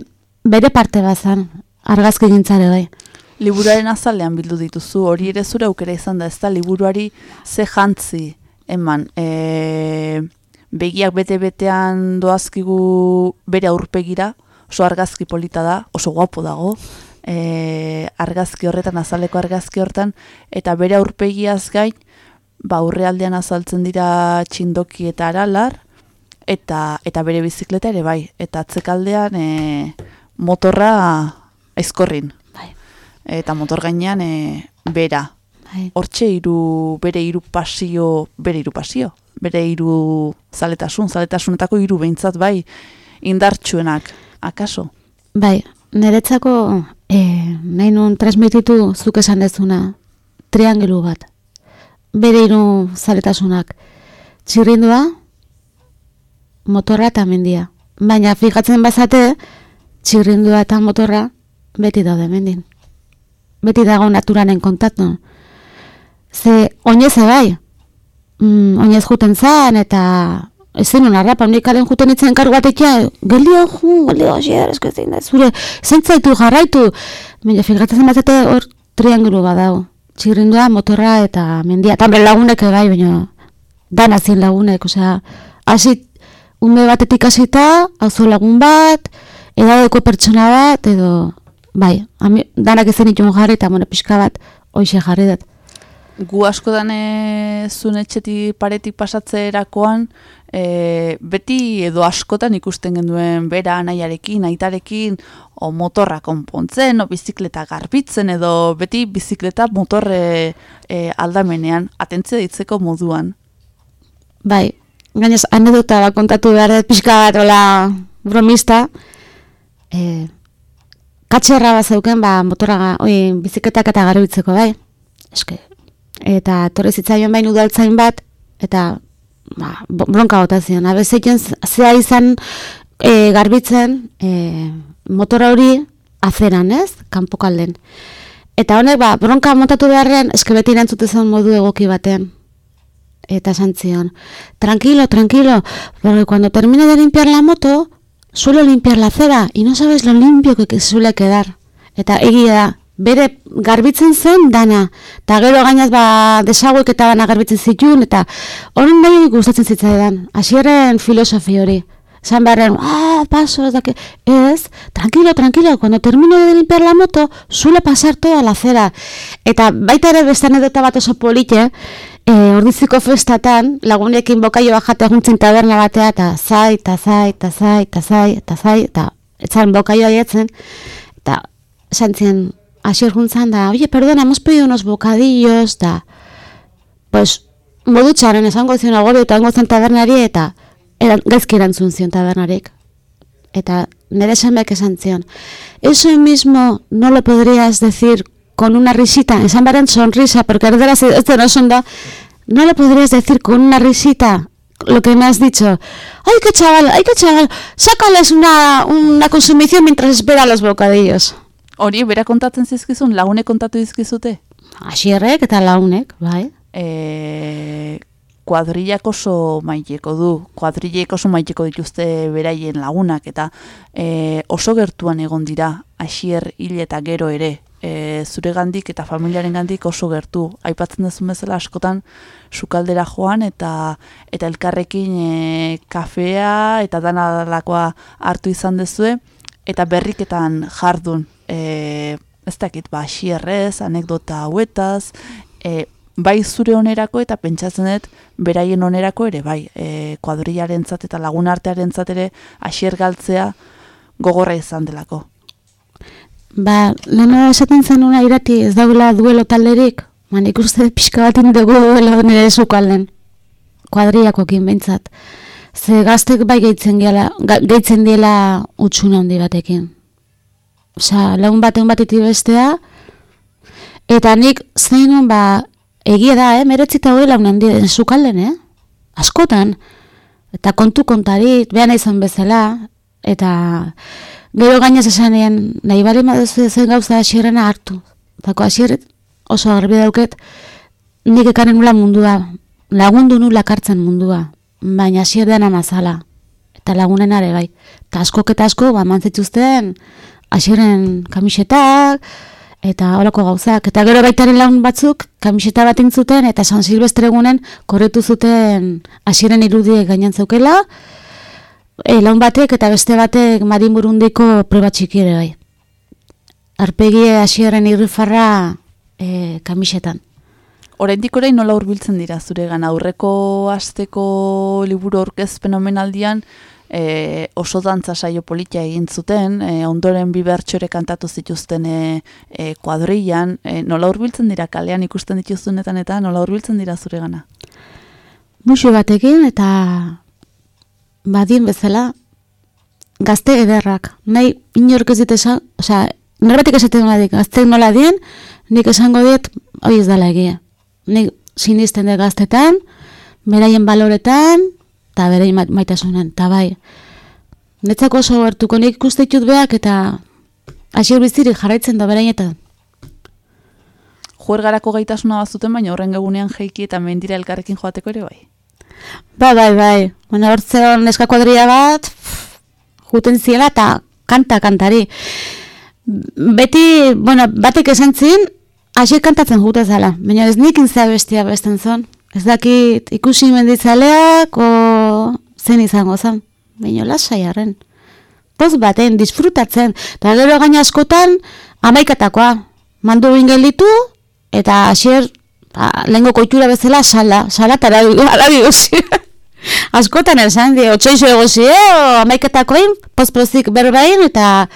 C: bere parte bazan, argazki gintzare bai.
B: Liburuaren azalean bildu dituzu, hori ere zure aukera izan da, ez da? Liburuari ze jantzi eman. E, begiak bete-betean doazkigu bere aurpegira, oso argazki polita da, oso guapo dago, e, argazki horretan, azaleko argazki horretan, eta bere aurpegiaz gain, ba, urrealdean azaltzen dira txindoki eta aralar, eta, eta bere bizikleta ere bai, eta atzekaldean e, motorra aizkorrin. Eta motor gainean e, bera.
C: Bai.
B: Hortxe hiru bere hiru pasio, bere hiru pasio, bere hiru zaletasun, zaletasunetako hiru behintzat bai indartsuenak, akaso?
C: Bai, niretzako e, nahi nun transmititu zuk esan dezuna triangelu bat. Bere hiru zaletasunak. Txirrindua, motorra eta mendia. Baina fijatzen bazate, txirrindua eta motorra beti daude mendin. Beti dago naturanen kontatu. Ze, oinez bai, mm, oinez juten zan eta Ezen hona rapa, nik kalen juten itzen kargu batekia, geldio ju, geldio xier, esko ezin da, zure, zentzaitu, jarraitu. Baina, figatzen bazate hor triangulu badau. Txirrindua, motorra eta mendia. Tambre lagunek bai, baina dan azien lagunek, osea, hasi, ume batetik hasita, hau lagun bat, edadeko pertsona bat, edo, bai, ami, danak ezen itun jarri, eta, bueno, pixka bat, hoxe jarri dut.
B: Gu asko dane zunetxeti paretik pasatzerakoan, e, beti edo askotan ikusten genduen bera anaiarekin, aitarekin, o motorra konpontzen, o bizikleta garbitzen, edo beti bizikleta motorre e, aldamenean, atentzia ditzeko moduan.
C: Bai, gainez, anedota kontatu behar dut pixka bat, bromista, e, katxerra bat zeuken, ba, motorra, oi, bizikletak eta garbitzeko, bai, eske, eta torre zitzaion bain udaltzain bat, eta ba, bronka gota zion. Abezeiken zea izan e, garbitzen e, motora hori azeran, ez? Kanpokalden. Eta honek, ba, bronka montatu beharren, eske beti zen modu egoki baten. Eta esan zion, tranquilo, tranquilo, porque cuando termine de limpiar la moto, suelo limpiar la acera y no sabes lo limpio que, que suele quedar. Eta egia da, bere garbitzen zen dana. Eta gero gainaz ba desaguek eta dana garbitzen zituen, eta horren nahi gustatzen zitzaidan. Hasierren filosofi hori. Esan beharren, ah, paso, ez dake. Ez, tranquilo, tranquilo, cuando termino de limpiar la moto, suele pasar toda la acera. Eta baita ere beste anedota bat oso polite, eh, ordiziko festatan, lagunekin bokaio bajate eguntzen taberna batea, eta zai, eta zai, eta zai, eta zai, eta zai, eta etzan bokaio aietzen, eta esan zien, asier juntzan da, oye, perdona, hemos pedido unos bocadillos, da, pues, modu txaren esango zion agori, eta zen tabernari, eta eran, gaizki erantzun zion tabernarik. Eta nire esamek esan zion, eso mismo no lo podrías decir con una risita, esan baren sonrisa, porque ez den oso ondo, no lo podrías decir con una risita lo que me has dicho. Ay, qué chaval, ay, qué chaval, sácales una, una consumición mientras espera los bocadillos.
B: Hori, bera kontatzen zizkizun, lagune kontatu dizkizute?
C: Asierrek eta launek, bai.
B: E, kuadrillak oso maiteko du, kuadrillek oso maiteko dituzte beraien lagunak, eta e, oso gertuan egon dira, asier hil eta gero ere, e, zure gandik eta familiaren gandik oso gertu. Aipatzen duzun bezala askotan sukaldera joan eta eta elkarrekin e, kafea eta dana hartu izan dezue, eta berriketan jardun. E, ez dakit, ba, asierrez, anekdota hauetaz, e, bai zure onerako eta pentsatzen dut beraien onerako ere, bai, e, kuadrillaren eta lagunartearen ere asier galtzea gogorra izan delako.
C: Ba, leheno esaten zenuna irati ez daula duelo talderik, man ikuste pixka bat dugu duelo nire sukalden, kuadriakoekin behintzat. Ze gaztek bai gehitzen, ga, gehitzen diela utxuna handi batekin. Osa, lagun baten batetik bestea, eta nik zeinun ba, egia da, eh, meretzita hori lagun handi sukalden, eh? Askotan, eta kontu kontari, behan izan bezala, eta gero gainez esanean, nahi bali maduzu zen gauza asierrena hartu. Dako asier oso garbi dauket, nik ekaren nula mundua, lagundu nula kartzen mundua, baina asier dena mazala, eta lagunen are bai. Eta askok eta asko, ba, mantzituzten, asierren kamisetak, eta holako gauzak. Eta gero baitaren lagun batzuk, kamiseta bat zuten eta San Silvestre egunen korretu zuten asieren irudiek gainen zeukela, e, lagun batek eta beste batek marin burundiko proba txiki ere bai. Arpegie asieren irrifarra e, kamisetan.
B: Oraindik orain nola hurbiltzen dira zuregan aurreko asteko liburu aurkezpen omenaldian e, oso dantza saio politia egin zuten, e, ondoren bi bertxore kantatu zituzten e, e, kuadrillan, e, nola hurbiltzen dira kalean ikusten dituzunetan eta nola hurbiltzen dira zuregana?
C: Muxo batekin eta badien bezala gazte ederrak. Nahi inork ez dit esan, osea, norbatik esaten badik, gazte nola dien, nik esango diet, hori ez dela egia. Nik sinisten dut gaztetan, beraien baloretan, eta beraien ma- maitasunen, eta bai. Netzako oso gertuko nik ikuste ditut beak eta hasier bizirik jarraitzen da berainetan.
B: Juergarako gaitasuna bazuten, baina horren egunean jeiki eta mendira elkarrekin joateko ere bai.
C: Bai, bai, bai. Baina hortze hor neska kuadria bat, juten ziela eta kanta kantari. Beti, bueno, batek esan zin, hasi kantatzen jute zala. Baina ez nik inzea bestia besten zon. Ez dakit ikusi menditzaleak, o zen izango zen. Baina lasai arren. Poz baten, disfrutatzen. Eta gero gaina askotan, amaikatakoa. Mandu ingelitu, eta hasier ba, lehenko koitura bezala sala, sala eta arabi *laughs* gozi. Askotan esan di, otxoizo egozi, eh, amaiketakoin, pozpozik berbain, eta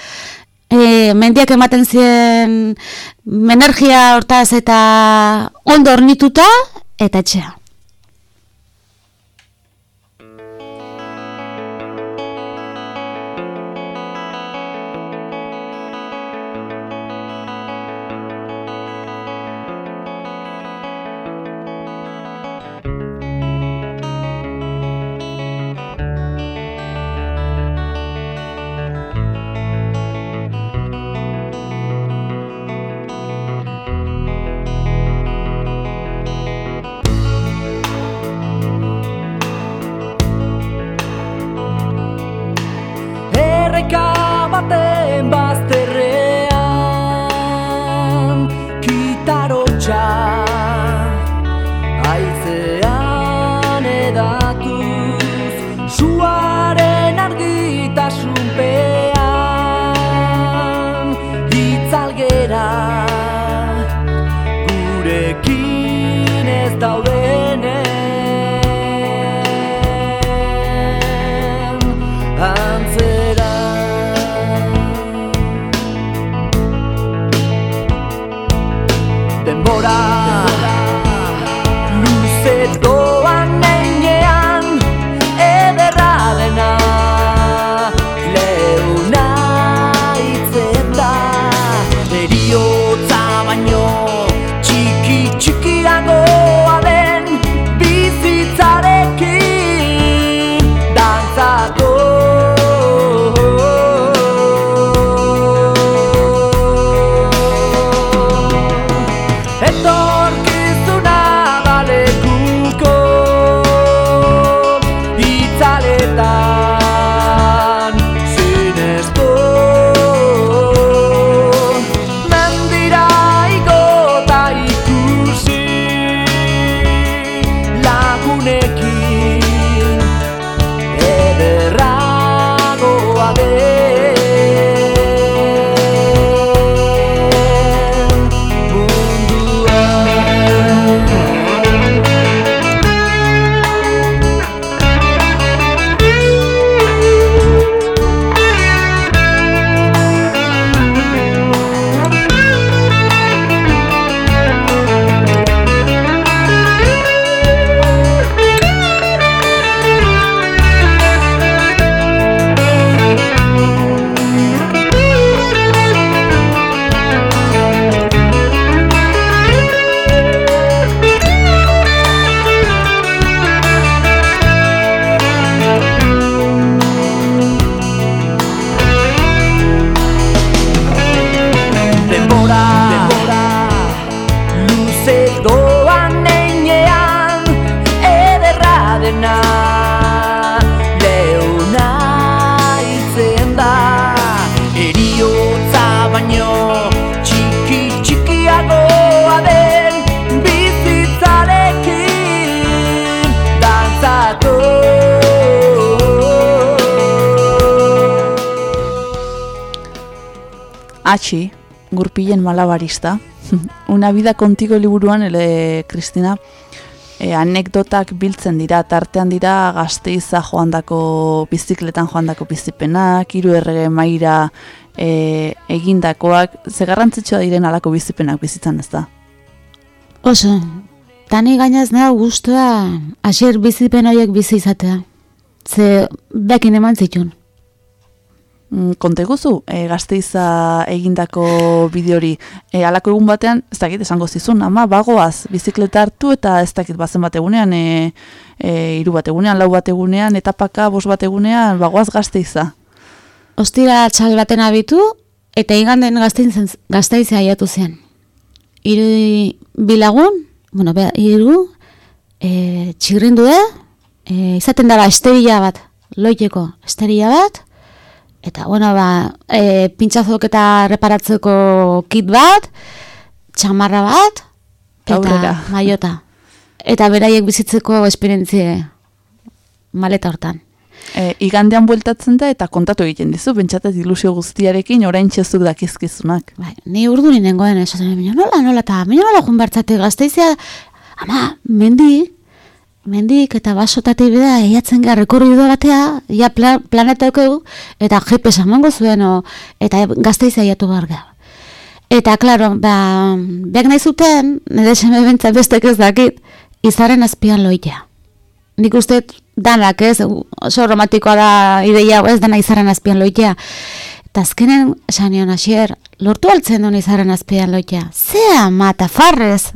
C: e, mendiak ematen zien energia hortaz eta ondo ornituta, eta etxea.
B: Atxi, gurpilen malabarista. *laughs* Una vida contigo liburuan, ele, Kristina, e, anekdotak biltzen dira, tartean dira gazteiza joandako bizikletan joandako bizipenak, hiru errege maira e, egindakoak, ze garrantzitsua diren alako bizipenak bizitzan ez da.
C: Oso, tani gainaz nahi guztua asier bizipen horiek bizi izatea. Ze bekin eman zitun.
B: Mm, Konte guzu, e, gazteiza egindako bideo hori, e, alako egun batean, ez dakit esango zizun, ama bagoaz, bizikleta hartu eta ez dakit bazen bat egunean, e, e, iru bat egunean, lau bat egunean, etapaka, bos bat egunean, bagoaz gazteiza.
C: Ostira txal baten abitu, eta iganden gazteizen, gazteizea aiatu zen. Iru bilagun, bueno, be, iru, e, txirrindu da, e, izaten dara esterila bat, loiteko esterila bat, eta, bueno, ba, e, pintxazok eta reparatzeko kit bat, txamarra bat, eta
B: Aurrera.
C: maiota. Eta beraiek bizitzeko esperientzie maleta hortan.
B: E, igandean bueltatzen da eta kontatu egiten dizu, bentsatez ilusio guztiarekin orain txezuk dakizkizunak.
C: Bai, ni urdu nengoen esaten, baina nola, nola, eta baina nola joan bertzate gazteizea, ama, mendi, mendik eta basotatik beda eiatzen gara rekorrido batea, ja pla, planeta eukegu, eta GPS amango zuen, o, eta gazteizea iatu behar. Eta, klaro, ba, beak nahi zuten, nire seme bentzat bestek ez dakit, izaren azpian loitea. Nik uste danak ez, oso romantikoa da ideia ez dana izaren azpian loitea. Eta azkenen, esan nion asier, lortu altzen duen izaren azpian loitea. Zea, mata, farrez,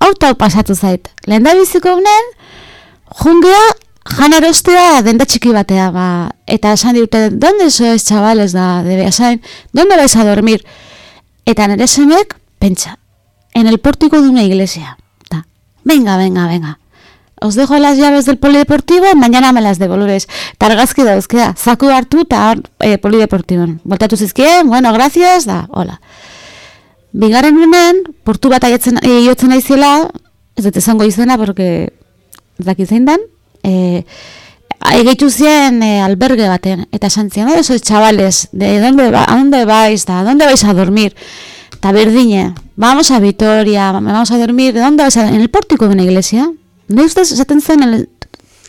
C: hau pasatu zait. Lehen da biziko unen, jungea, jan erostea denda txiki batea, ba, eta esan diute, donde sois chavales da, de Beasain, donde vais a dormir? Eta nire semek, pentsa, en el pórtico de una iglesia. Ta, venga, venga, venga. Os dejo las llaves del polideportivo, mañana me las devolveres. Targazki dauzkea, zaku hartu eta eh, polideportiboan. Voltatu zizkien, bueno, gracias, da, hola. Bigarren hemen, portu bat aietzen, eh, iotzen naizela, ez dut esango izena, porque ez dakit zein dan, eh, Egeitu zien eh, albergue baten, eta esan zian, "Oh, sois chavales, de dónde, va, a dónde vais, da, a dónde vais a dormir? Eta berdine, vamos a Vitoria, vamos a dormir, ¿de dónde vais a En el pórtico de una iglesia. Ne ustez esaten zen, el,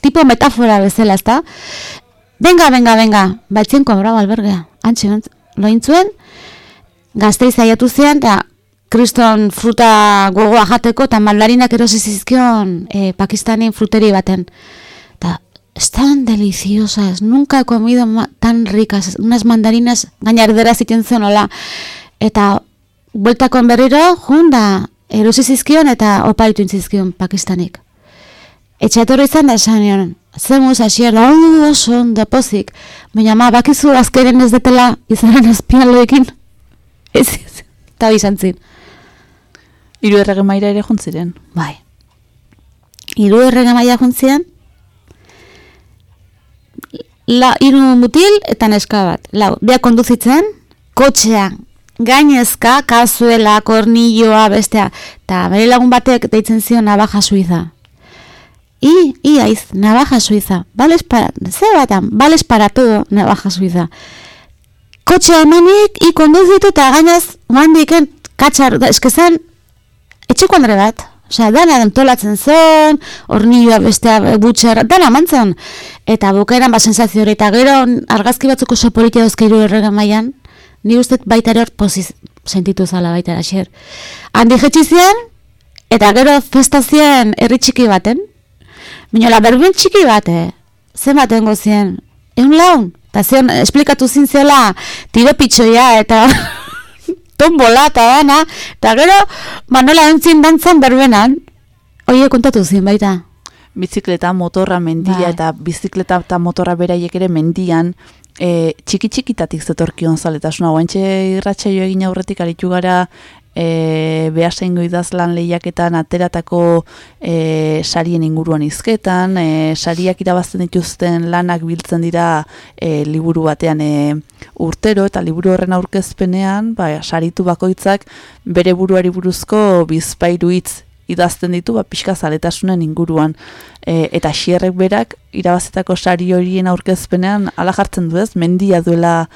C: tipo metafora bezala, ezta? Venga, venga, venga, baitzen kobrau albergea. Antxe, lo intzuen, gazteiz aiatu zean, eta kriston fruta gogoa jateko, eta mandarinak erosi zizkion e, Pakistanin fruteri baten. Eta, están deliciosas, nunca he comido ma- tan ricas, unas mandarinas gainardera ziten zen, hola. Eta, bueltakoan berriro, junda, erosi zizkion eta oparitu zizkion Pakistanik. Etxatorri izan da esan nion, zemuz asier da, "Oh, oso ondo pozik, baina ma, bakizu azkeren ez detela izanen azpialoekin. *laughs* Ez, ez, eta izan zin.
B: Hiru errege maira ere juntziren.
C: Bai. Hiru errege maila juntzian, la, hiru mutil eta neska bat. Lau, bea konduzitzen, kotxea, gainezka, kazuela, kornilloa, bestea, eta bere lagun batek deitzen zion navaja suiza. I, i, aiz, navaja suiza. Vales para, ze batan, vales para todo, navaja suiza. Kotxea emanik, i konduzitu eta gainaz, mandiken, katxar, da, eskezan, etxeko andre bat. Osea, dana antolatzen zen, hornilloa bestea butxer, dana mantzen. Eta bukaeran ba sensazio hori, eta gero argazki batzuk oso politia dauzka hiru errega mailan, ni uste baita hor poziz sentitu zala baita ere xer. Handi jetxi zian, eta gero festazien herri txiki baten, Baina berben txiki bate, zen baten gozien, egun laun, eta zion, esplikatu zintzela, tiro pitxoia, eta *laughs* tombola, eta dana, eta gero, manola entzin dantzan berbenan, oie kontatu zin baita.
B: Bizikleta, motorra, mendia
C: Bai.
B: eta bizikleta eta motorra beraiek ere mendian e, txiki txikitatik zetorkion zaletasuna. Guantxe irratsaio egin aurretik aritu gara e, behasengo idazlan lehiaketan ateratako e, sarien inguruan izketan, e, sariak irabazten dituzten lanak biltzen dira e, liburu batean e, urtero eta liburu horren aurkezpenean ba, saritu bakoitzak bere buruari buruzko bizpairu hitz idazten ditu ba, pixka zaletasunen inguruan. E, eta xierrek berak irabazetako sari horien aurkezpenean ala jartzen du ez, mendia duela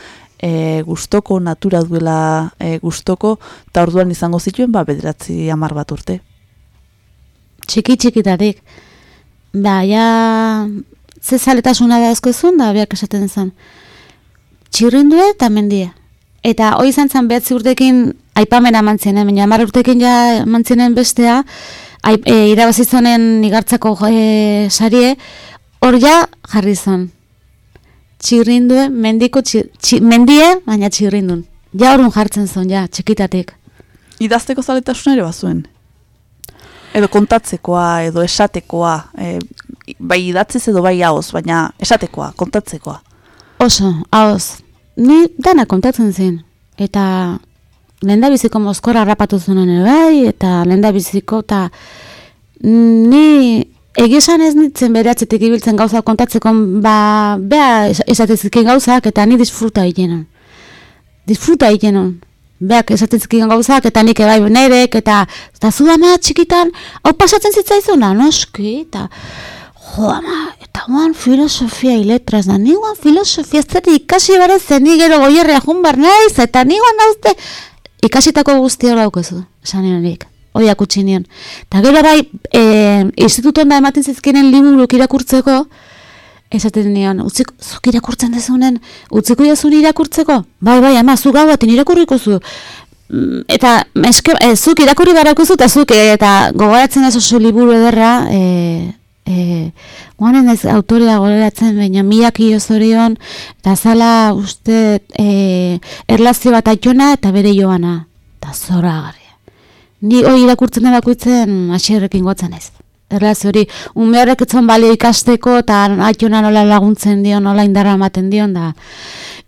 B: e, gustoko, natura duela e, gustoko, eta orduan izango zituen ba, bederatzi hamar bat urte.
C: Txiki txikitatik. Ba, ja, ze zaletasuna da asko ezun, da biak esaten zen. Txirrindue eta mendia. Eta hoi izan zen behatzi urtekin aipamena mantzenen, baina hamar urtekin ja mantzenen bestea, aip, e, irabazizonen igartzako e, sarie, hor ja jarri zen. Txirrindue, mendiko txi, txi, mendie, baina txirrindun. Ja horun jartzen zen, ja, txikitatik.
B: Idazteko zaletasuna ere bazuen. Edo kontatzekoa, edo esatekoa, e, bai idatziz edo bai haoz, baina esatekoa, kontatzekoa.
C: Oso, haoz, ni dana kontatzen zen. Eta lehen biziko mozkora harrapatu zuen ere bai, eta lehen biziko, eta ni egizan ez nintzen bere atzetik ibiltzen gauza kontatzeko, ba, bea es- esatezikin gauzak, eta ni disfruta egiten Disfruta egiten Beak esaten zikien gauzak, eta nik ebai nerek, eta, eta zu ama txikitan, hau pasatzen zitzaizuna, noski, eta, jo ama, eta guan filosofia y letras da, ni guan filosofia zer ikasi bare zen, ni gero goierrea jun bar naiz, eta ni guan dauzte, ikasitako guzti hor daukezu, esan oiak utzi nion. Eta gero bai, e, instituton da ematen zizkienen liburuk irakurtzeko, esaten nion, utzik, zuk irakurtzen dezunen, utziko jazun irakurtzeko? Bai, bai, ama, zu gau batin irakurriko zu. Mm, Eta eske, e, zuk irakurri barakuzu, eta zuk, e, eta gogoratzen ez oso liburu ederra, e, e, guanen ez autorea gogoratzen, baina miaki zorion, eta zala uste e, erlazio bat aitona eta bere joana. Eta zora Ni hori irakurtzen bakoitzen asierrekin gotzen ez. Erlazio hori, ume horrek etzon balio ikasteko eta aitona nola laguntzen dion, nola indarra ematen dion da.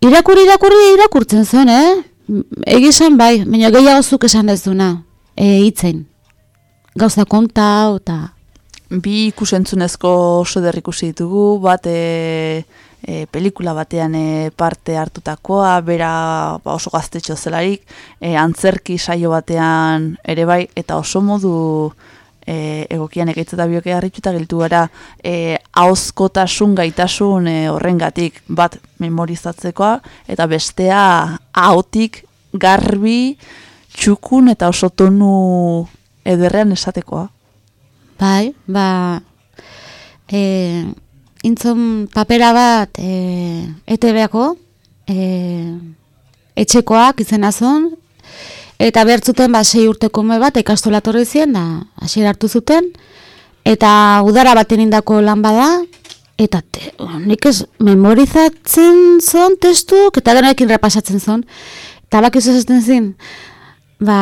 C: Irakurri, irakurri, irakurtzen zen, eh? Egizan bai, baina gehiago zuk esan ez duna, e, hitzein. Gauza konta, eta...
B: Bi ikusentzunezko oso eder ikusi ditugu, bat e, e, pelikula batean e, parte hartutakoa, bera ba, oso gaztetxo zelarik, e, antzerki saio batean ere bai, eta oso modu e, egokian egaitz eta bioke harrituta giltu gara e, hauzkotasun gaitasun e, horrengatik bat memorizatzekoa, eta bestea ahotik garbi, txukun eta oso tonu ederrean esatekoa.
C: Bai, ba, e, intzon papera bat e, ETV-ako, e, etxekoak izena zon, Eta behartzuten ba, sei urteko ume bat ikastola torri ziren, da, hasiera hartu zuten, eta udara baten indako lan bada, eta te, nik ez memorizatzen zon testuk, eta denekin repasatzen zon, eta bakizu esaten zin, ba,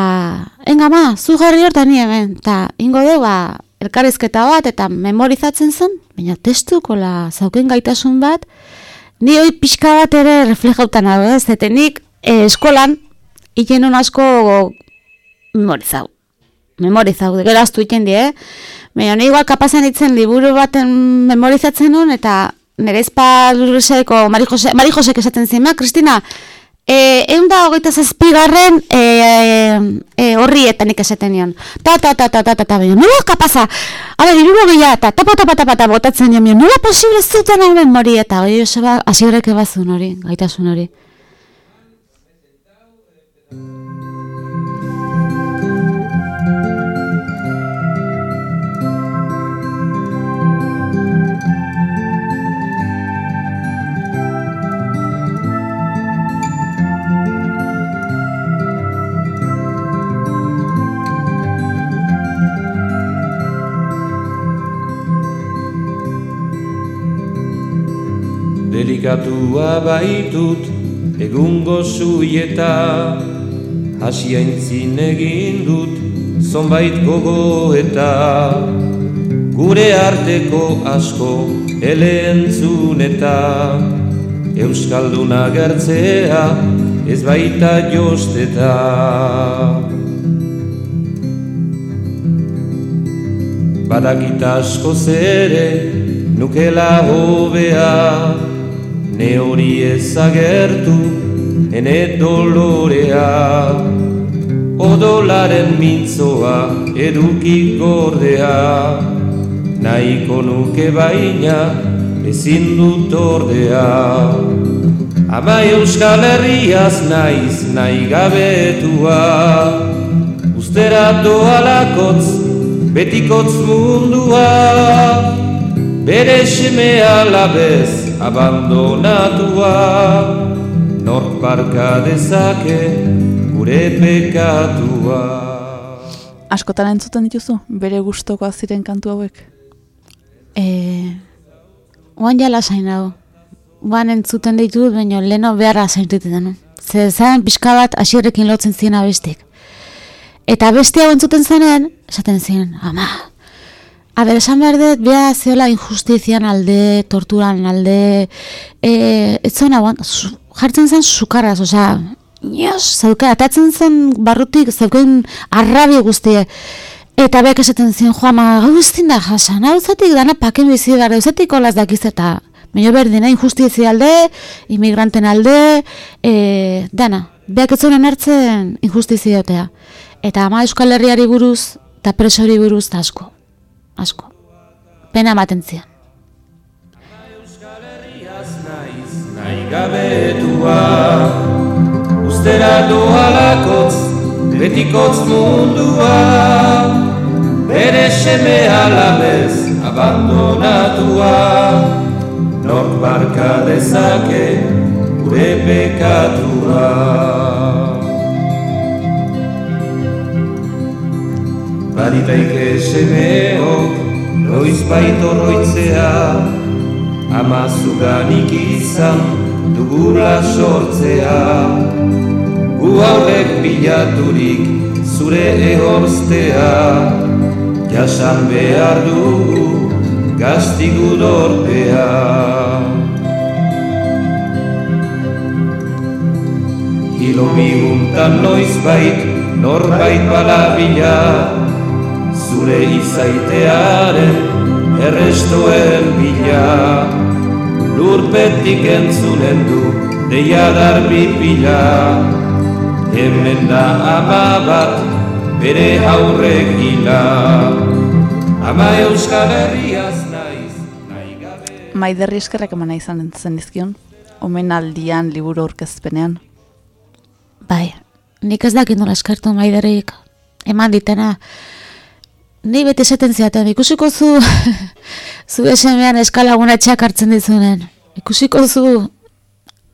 C: enga ma, zu jarri hortan ni hemen, eta ingo du, ba, elkarrizketa bat, eta memorizatzen zen, baina testuko la zauken gaitasun bat, ni hoi pixka bat ere reflejautan hau, ez, eta nik eh, eskolan, iten asko memorizau. Memorizau, gero aztu iten die, eh? Baina, ni igual kapazan itzen liburu baten memorizatzen nun, eta nire ezpa lurresaiko Mari Jose, Mari Josek esaten zima, Kristina, e, egun da hogeita zazpigarren e, e, horri eta nik esaten nion. Ta, ta, ta, ta, ta, ta, ta, baina, nola kapaza? A ber, iruro gehiago, eta tapa, tapa, tapa, tapa, botatzen nion, nola posible zuten hau memori, eta hori Joseba, asierrek ebazun hori, gaitasun hori.
E: Delikatua baitut egungo zuieta Hasia intzin egin dut zonbait gogo eta Gure arteko asko elentzun eta Euskalduna gertzea ez baita josteta. Badakit asko zere nukela hobea Ne hori ezagertu ene dolorea. Odolaren mintzoa eduki gordea. Nahiko nuke baina ezin dut ordea. Ama euskal herriaz naiz nahi gabetua. Ustera doalakotz betikotz mundua. Bere seme alabez abandonatua Nork barka dezake gure pekatua
B: Askotan entzuten dituzu, bere gustokoa ziren kantu hauek?
C: E, oan jala zain hau. Oan entzuten ditut, baina leno beharra no? Ze zaren pixka bat asierrekin lotzen ziren abestik. Eta beste hau entzuten zenen, esaten ziren, ama, A ber, esan behar dut, beha zeola injustizian alde, torturan alde, e, ez zona, su, jartzen zen sukarraz, osea, nios, zauke, atatzen zen barrutik, zauken arrabi guztie. Eta beak esaten zen, joa, ma, gau ez da jasan, hau zatik dana paken bizi gara, zatik olaz dakiz eta, baina berdina, injustizia alde, inmigranten alde, e, dana, beak ez zonen hartzen injustiziotea. Eta ama Euskal Herriari buruz, eta presori buruz, asko asko. Pena ematen zian.
E: nahi gabetua Ustera doalakotz, betikotz mundua Bere seme alabez abandonatua Nork barka dezake gure pekatua Baditaike semeok noiz baito roitzea. Ama zuganik izan dugula sortzea. Gu haurek bilaturik zure ehorztea Jasan behar dugu gaztigu dorpea. Hilo biguntan noiz bait norbait balabila zure izaitearen errestoen bila Lurpetik entzunen du deia darbi pila Hemen da ama bat bere haurrek gila Ama euskal herriaz naiz nahi gabe
B: Maiderri eskerrak emana izan zen dizkion, omen aldian liburu aurkezpenean.
C: Bai, nik ez dakit nola eskertu maiderik eman ditena. Ni beti esaten ziaten, ikusiko zu, *laughs* zu esemean eskalaguna txak hartzen dizunen. Ikusiko zu,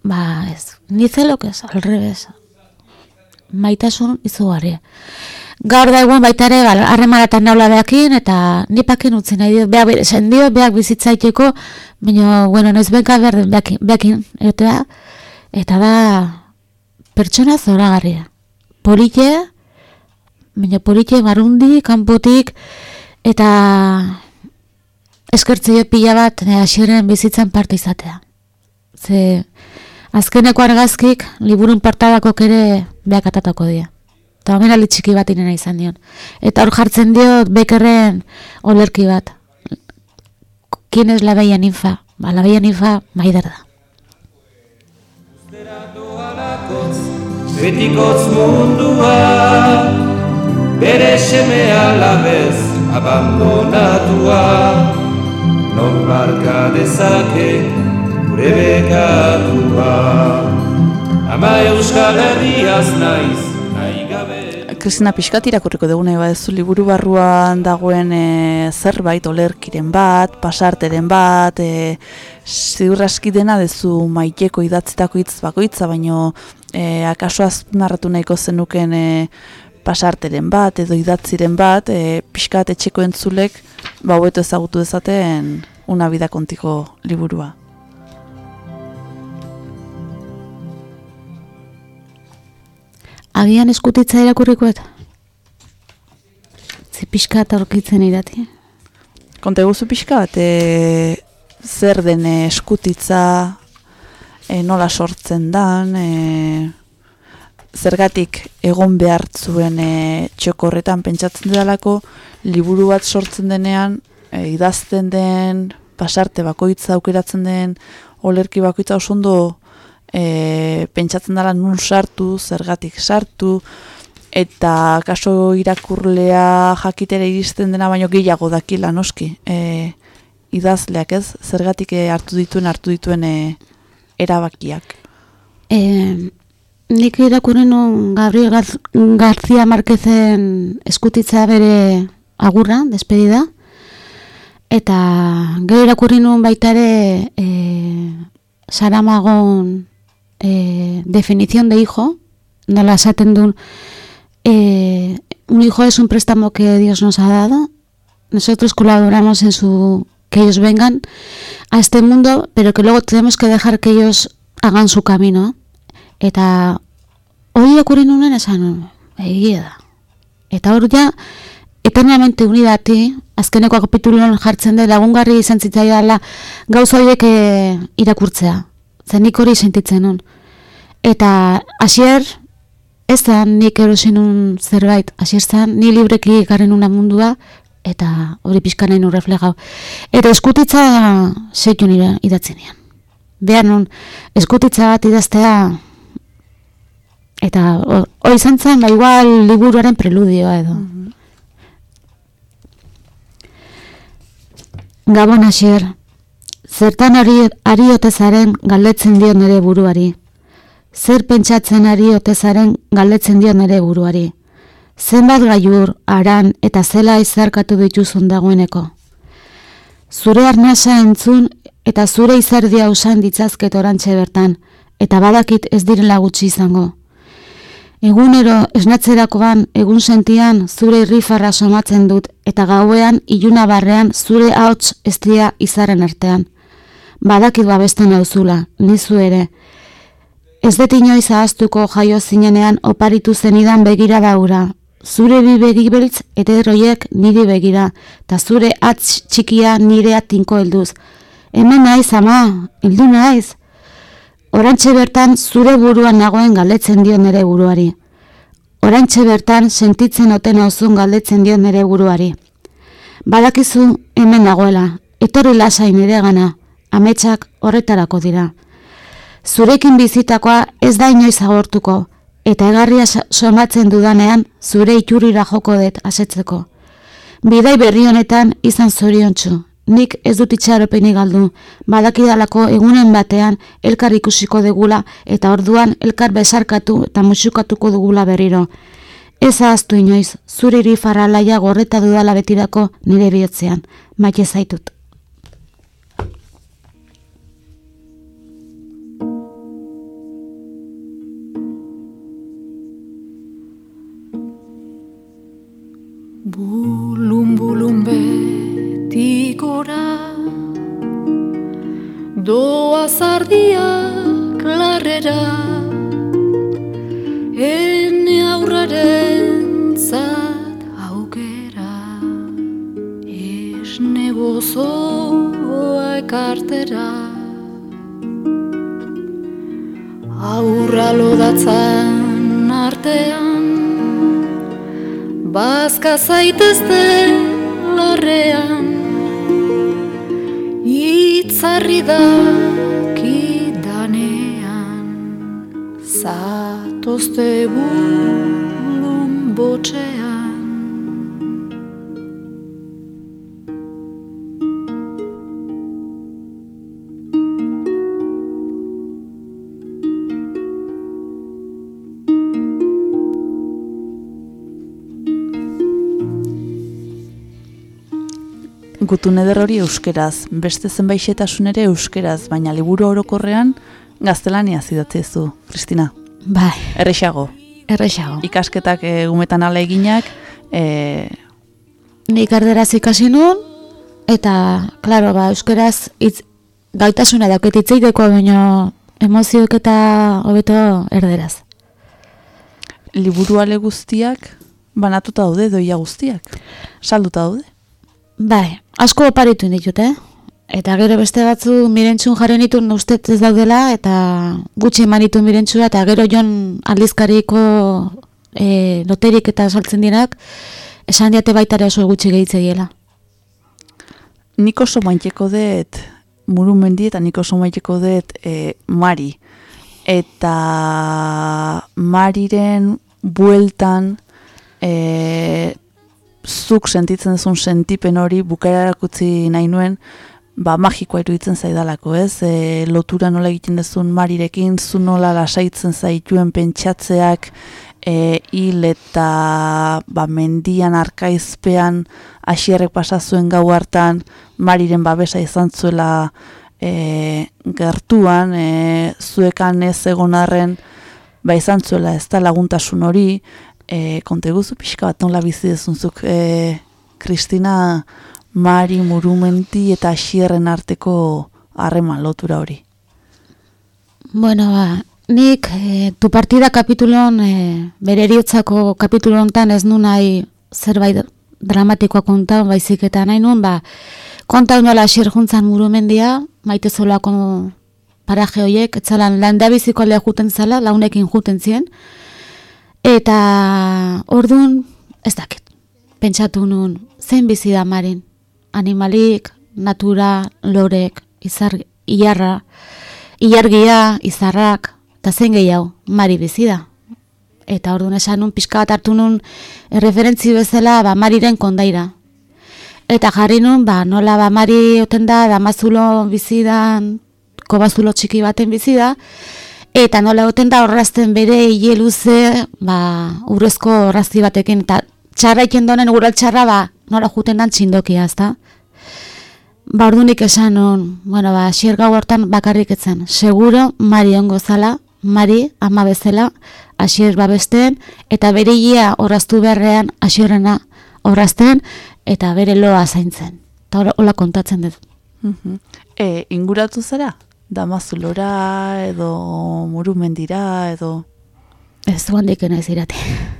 C: ba ez, ni zelok ez, alrebez. maitasun izugarria. Gaur da egun baita ere, ba, harremaratan naula behakin, eta nipakin utzi nahi dio, behak bere esan dio, behak bizitzaiteko, baina, bueno, noiz benka behar behakin, behakin, eta, eta da, pertsona zoragarria. Polite, baina polite barundi, kanpotik, eta eskertze pila bat, asieren bizitzan parte izatea. Ze, azkeneko argazkik, liburun partadako ere behak atatako dira. Eta homen txiki bat inena izan dion. Eta hor jartzen diot bekerren olerki bat. Kien ez la beia ninfa? Ba, la beia ninfa maider da.
E: Betikotz mundua Bere seme alabez abandonatua. Non barka dezake gure bekatua. Ama euskal herriaz naiz
B: Kristina pixkat irakurriko dugu nahi badezu liburu barruan dagoen e, zerbait olerkiren bat, pasarteren bat, e, ziur aski dena dezu maiteko idatzetako hitz bakoitza, baino e, akaso azpimarratu nahiko zenuken e, pasarteren bat edo idatziren bat, e, pixkat etxeko entzulek ba hobeto ezagutu dezaten una vida kontiko liburua.
C: Agian eskutitza irakurrikoet? Ze pixka eta aurkitzen irati.
B: Konta eguzu pixka bat, e, zer den eskutitza, e, nola sortzen dan, e, zergatik egon behar zuen e, txokorretan pentsatzen dudalako, liburu bat sortzen denean, e, idazten den, pasarte bakoitza aukeratzen den, olerki bakoitza oso ondo e, pentsatzen dela nun sartu, zergatik sartu, eta kaso irakurlea jakitere iristen dena baino gehiago dakila noski. E, idazleak ez, zergatik hartu dituen, hartu dituen e, erabakiak.
C: E, nik irakurri nun Gabriel Gar García Marquezen eskutitza bere agurra, despedida, eta gero irakurri nun baita ere e, Saramagon e, definición de hijo, nola esaten duen, eh, un hijo es un préstamo que Dios nos ha dado, nosotros colaboramos en su que ellos vengan a este mundo, pero que luego tenemos que dejar que ellos hagan su camino. Eta hori irakurri nunen esan, egia da. Eta hor ja, eternamente unidati, azkeneko kapituluan jartzen da, lagungarri izan zitzaidala gauza horiek eh, irakurtzea. Zer nik hori sentitzen nun. Eta hasier ez da nik erosin nun zerbait, hasier zan, ni libreki garen una mundua, eta hori pixkanen nun reflegau. Eta eskutitza zeitu nire idatzenean. Behar nun, eskutitza bat idaztea, eta hori izan zen, ba igual liburuaren preludioa edo. Gabon hasier, zertan ari, ari otezaren galdetzen dio nire buruari. Zer pentsatzen ari otezaren galdetzen dio nire buruari. Zenbat gaiur, aran eta zela izarkatu dituzun dagoeneko. Zure arnasa entzun eta zure izardia usan ditzazket orantxe bertan, eta badakit ez direla gutxi izango. Egunero esnatzerakoan egun sentian zure irrifarra somatzen dut eta gauean iluna barrean zure hauts estia izaren artean. Badakit babesten nauzula, nizu ere. Ez dut inoiz ahaztuko jaio zinenean oparitu zenidan begira daura. Zure bi begibeltz eta erroiek niri begira, eta zure atz txikia nire atinko helduz. Hemen naiz, ama, heldu naiz. Orantxe bertan zure buruan nagoen galdetzen dio nere buruari. Orantxe bertan sentitzen oten nauzun galdetzen dio nere buruari. Badakizu hemen nagoela, etorri lasai nire gana, ametsak horretarako dira. Zurekin bizitakoa ez da inoiz agortuko, eta egarria somatzen dudanean zure iturrira joko dut asetzeko. Bidai berri honetan izan zoriontsu nik ez dut itxaropenik galdu, badakidalako egunen batean elkar ikusiko degula eta orduan elkar besarkatu eta musukatuko dugula berriro. Ez ahaztu inoiz, zuriri faralaia gorreta dudala betirako nire bihotzean, maite zaitut.
D: Bulum bulum be beti gora Doa zardiak larrera Ene aurraren zat aukera. Esne gozoa ekartera Aurra lodatzan artean Bazka zaitezte larrean Itzarri da kidanean Zatozte bulun botxean
B: Gutun eder hori euskeraz, beste zenbait xetasun ere euskeraz, baina liburu orokorrean gaztelania zidatzezu, Kristina.
C: Bai,
B: Errexago,
C: errexago.
B: ikasketak egumetan ala eginak, e,
C: Nik erderaz ikasi nun, eta, klaro, ba, euskeraz hitz, gaitasuna dauket hitzeiteko, baina emozioek eta hobeto erderaz.
B: liburu ale guztiak banatuta daude, doia guztiak. Salduta daude.
C: Bai, asko oparitu ditut, eh? Eta gero beste batzu mirentzun jarren ditun ustez ez daudela, eta gutxi eman ditu mirentzua, eta gero jon aldizkariko e, loterik eta saltzen dinak, esan diate baita ere oso gutxi gehitze diela.
B: Nik oso maiteko dut murumendi eta nik oso maiteko dut e, Mari. Eta Mariren bueltan e, zuk sentitzen duzun sentipen hori bukaerak utzi nahi nuen, ba, magikoa iruditzen zaidalako, ez? E, lotura nola egiten duzun Marirekin, zu nola lasaitzen zaituen pentsatzeak, e, hil eta ba, mendian arkaizpean asierrek pasa zuen gau hartan Mariren babesa izan zuela e, gertuan, e, zuekan ez egon arren ba, izan zuela ez da laguntasun hori, e, konte guzu pixka bat nola bizi dezunzuk, e, Kristina Mari Murumenti eta asierren arteko harreman lotura hori.
C: Bueno, ba, nik e, tu partida kapitulon, e, bere eriotzako kapitulo hontan ez nun nahi zerbait dramatikoa konta, baizik eta nahi nun, ba, konta nola asier juntzan murumendia, maite zolako paraje horiek, etzalan landabiziko aldea juten zala, launekin juten zien, eta ordun ez dakit, pentsatu nun, zein bizi da marin, animalik, natura, lorek, izar, iarra, ilargia, izarrak, eta zen gehiago, mari bizi da. Eta orduan esan nun pixka bat hartu nun erreferentzi bezala ba, mariren kondaira. Eta jarri nun, ba, nola ba, mari oten da, damazulo bizidan, kobazulo txiki baten bizi da, eta nola oten da horrazten bere hile luze, ba, urrezko horrazti batekin, eta txarra iken donen ural txarra, ba, nola juten dan txindokia, ezta? Ba, ordunik esan nun, bueno, ba, xier gau hortan bakarrik etzen, seguro, mari ongo zala, mari, ama bezala, asier babesten, eta bere ia horraztu beharrean, asierrena horrazten, eta bere loa zaintzen. Eta hola- kontatzen dut.
B: Mhm. E, inguratu zara? Damazulora edo murumendira edo...
C: Ez du handik naiz irate. *laughs*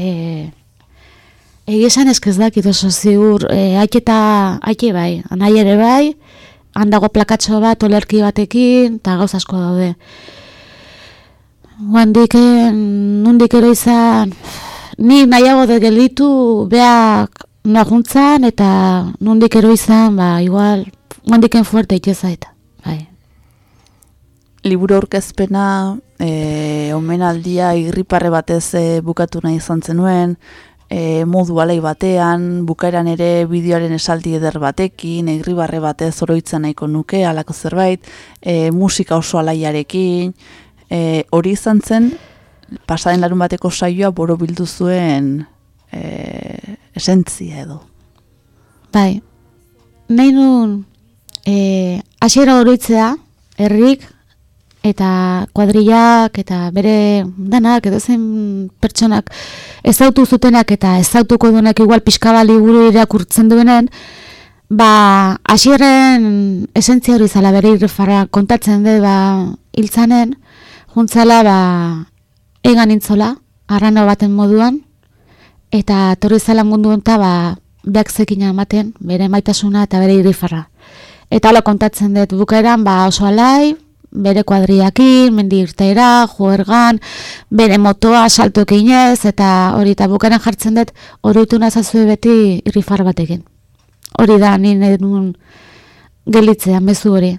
C: E, Egi esan ez ez dakit oso ziur, e, haik eta bai, nahi ere bai, handago plakatxo bat, olerki batekin, eta gauz asko daude. Guandik, nundik ere izan, ni nahiago de gelditu beak naguntzan, eta nundik ero izan, ba, igual, guandiken fuerte itezait, bai.
B: Liburu aurkezpena, e, omenaldia irriparre batez e, bukatu nahi izan zenuen, e, modu alai batean, bukaeran ere bideoaren esaldi eder batekin, irribarre batez oroitzen nahiko nuke, alako zerbait, e, musika oso alaiarekin, e, hori izan zen, pasaren larun bateko saioa boro bildu zuen e, esentzia edo.
C: Bai, nahi nun, e, asiera oroitzea, herrik, eta kuadrillak eta bere danak edo zen pertsonak ezautu zutenak eta ezautuko duenak igual pixka liburu irakurtzen duenen, ba, hasierren esentzia hori zala bere irrefara kontatzen du, ba, hiltzanen, juntzala, ba, egan intzola, arrano baten moduan, eta torri zala mundu enta, ba, beak zekina ematen, bere maitasuna eta bere irrifarra. Eta hala kontatzen dut bukaeran, ba, oso alai, bere kuadriakin, mendi irteera, juergan, bere motoa, salto ekinez, eta hori eta bukaeran jartzen dut, oroitu nazazue beti irrifar batekin. Hori da, nire nun gelitzea, mezu hori.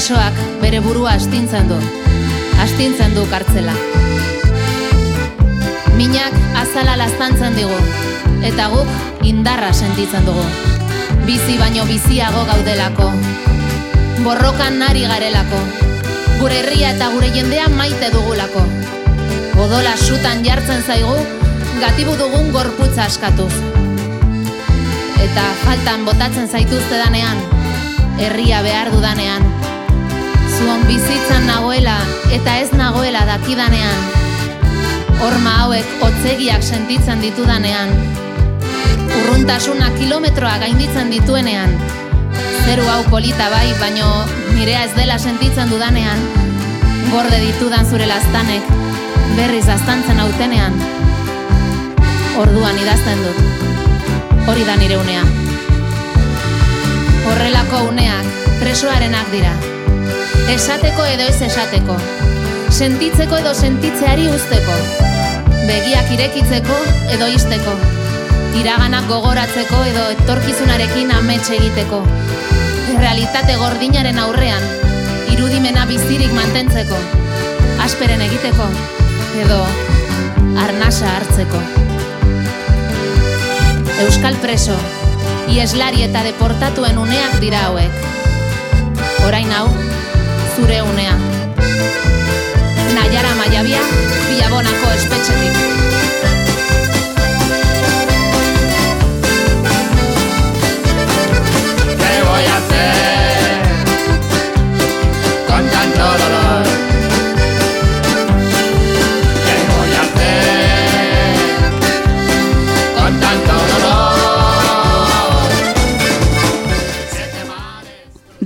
F: Presoak bere burua astintzen du. Astintzen du kartzela. Minak azala laztantzen digu, eta guk indarra sentitzen dugu. Bizi baino biziago gaudelako. Borrokan nari garelako. Gure herria eta gure jendea maite dugulako. Odola sutan jartzen zaigu, gatibu dugun gorputza askatuz eta faltan botatzen zaituzte danean, herria behar dudanean. Zuon bizitzan nagoela eta ez nagoela dakidanean, horma hauek otzegiak sentitzen ditudanean, urruntasuna kilometroa gainditzen dituenean, zeru hau polita bai, baino nirea ez dela sentitzen dudanean, gorde ditudan zure lastanek, berriz aztantzen autenean, orduan idazten dut. Hori da nire unea. Horrelako uneak presoarenak dira. Esateko edo ez esateko. Sentitzeko edo sentitzeari usteko. Begiak irekitzeko edo izteko. Iraganak gogoratzeko edo etorkizunarekin amets egiteko. Realitate gordinaren aurrean, irudimena bizirik mantentzeko. Asperen egiteko edo arnasa hartzeko. Euskal preso, ieslari eta deportatuen uneak dira hauek. Orain hau, zure unea Naiara Maiabia, Villabona espetxetik.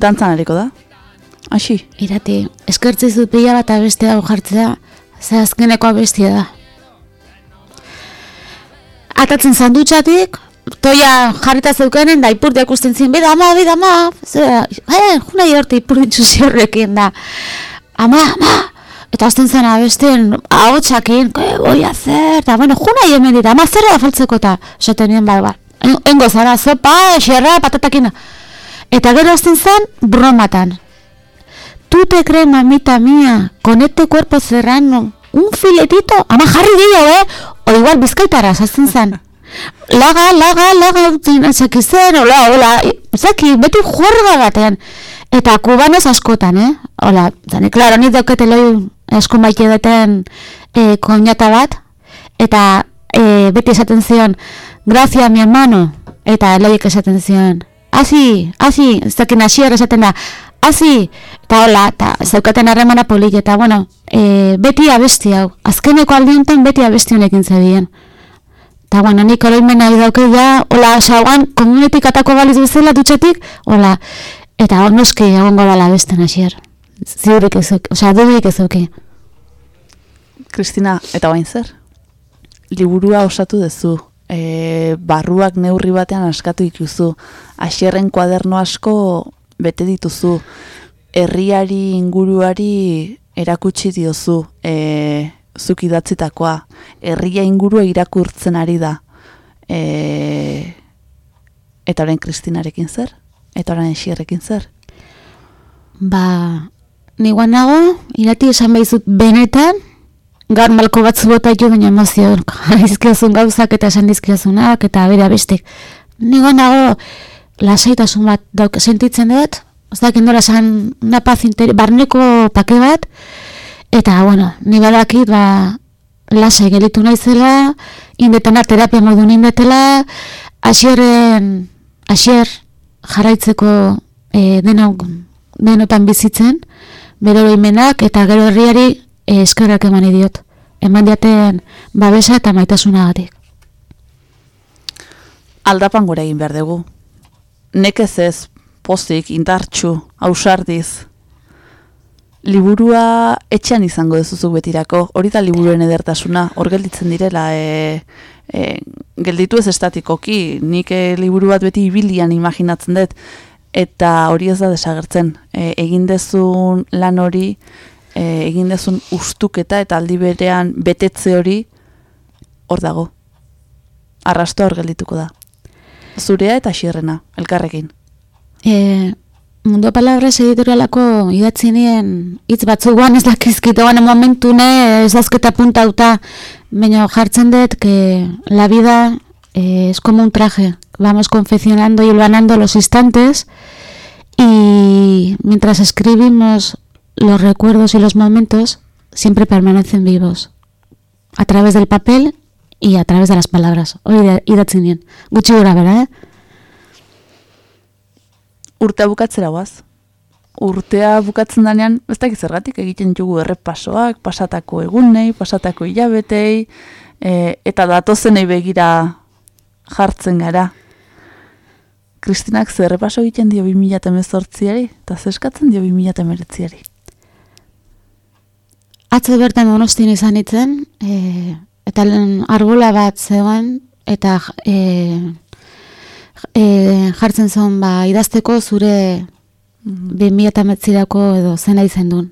B: Dantzan aliko da. Asi,
C: Irati, eskertzi zu pila bat abeste hau jartzea, ze azkeneko abestia da. Atatzen sandutxatik, toia jarrita zeukenen, da ipurdia ikusten zien, bida ama, bida ama, zera, eh, juna horti ipurditzu ziorrekin da. Ama, ama, eta azten zen abesten, ahotsakin, a hacer, eta bueno, juna hemen dira, ama zerra da faltzeko eta, esaten nien, ba, ba, engo zara, zopa, xerra, patatakin, eta gero azten zen, bromatan, ¿Tú te crees, mamita mía, con este cuerpo serrano, un filetito? Ama jarri dio, eh? O igual bizkaitara, zazten zen. *laughs* Laga, laga, laga, utzin, zaki zen, hola, hola, zaki, beti juerga batean. Eta kubanez askotan, eh? Hola, zane, klaro, nik daukete loi asko maite duten eh, koinata bat, eta eh, beti esaten zion, gracias, mi hermano, eta loiek esaten zion, Asi, asi, ez dakin asier esaten da, asi, eta hola, eta zeukaten harremana polik, eta bueno, e, beti abesti hau, azkeneko aldi honetan beti abesti honekin zebien. Eta bueno, nik oroimen nahi dauke ja, hola, saugan, komunetik atako baliz bezala dutxatik, hola, eta hor noski egongo dala abesten asier. Ziurik ez auki, osea, dudik ez auki.
B: Kristina, eta bain zer? Liburua osatu duzu, e, barruak neurri batean askatu dituzu, asierren kuaderno asko bete dituzu, herriari inguruari erakutsi diozu, e, zuk idatzitakoa, herria ingurua irakurtzen ari da, e, eta orain Kristinarekin zer? Eta orain asierrekin zer?
C: Ba, niguan nago, irati esan behizut benetan, gaur malko batzu bota jo baina emozio izkiazun gauzak eta esan dizkiazunak eta bera bestek. Niguan nago, lasaitasun bat dauk sentitzen dut, ez dakit nola esan una paz interi, barneko pake bat, eta, bueno, ni badakit, ba, lasai gelitu naizela, indetena terapia modu indetela, asierren, asier jarraitzeko e, denok, denotan bizitzen, bere oroimenak eta gero herriari e, eskerrak eman diot. Eman diaten babesa eta maitasunagatik.
B: Aldapan gora egin behar dugu. Nekez ez, pozik, indartxu, ausardiz. Liburua etxean izango dezuzuk betirako, hori da liburuen edertasuna, hor gelditzen direla, e, e, gelditu ez estatikoki, nik e, liburu bat beti ibilian imaginatzen dut, eta hori ez da desagertzen. E, egin dezun lan hori, e, egin dezun ustuketa eta aldi berean betetze hori, hor dago. Arrasto hor geldituko da. Zurea eta xierrena, elkarrekin.
C: E, Mundo Palabras editorialako idatzi nien hitz batzuguan ez dakizkitoan momentu ne ez dazketa puntauta baina jartzen dut que la vida eh, es como un traje vamos confeccionando y hilvanando los instantes y mientras escribimos los recuerdos y los momentos siempre permanecen vivos a través del papel y a través de las palabras hori idatzi nien gutxi gora bera, eh?
B: urtea bukatzera guaz. Urtea bukatzen danean, ez dakit zergatik egiten dugu errepasoak, pasatako egunei, pasatako hilabetei, e, eta datozenei begira jartzen gara. Kristinak zer errepaso egiten dio 2018ari, eta zeskatzen dio 2019ari.
C: Atzo bertan donostin izan itzen, e, eta arbola bat zegoen, eta e, e, jartzen zuen ba, idazteko zure eta metzirako edo zena izen duen.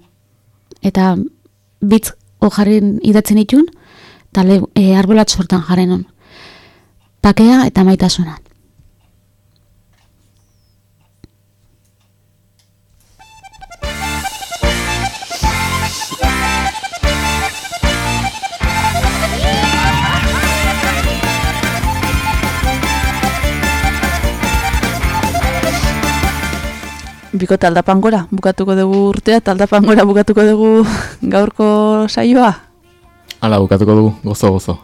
C: Eta bitz jarri idatzen itun, eta e, arbolat sortan jarren hon. Pakea eta maitasuna.
B: Bikote aldapan gora, bukatuko dugu urtea, eta aldapan gora bukatuko dugu gaurko saioa.
A: Hala, bukatuko dugu, gozo, gozo.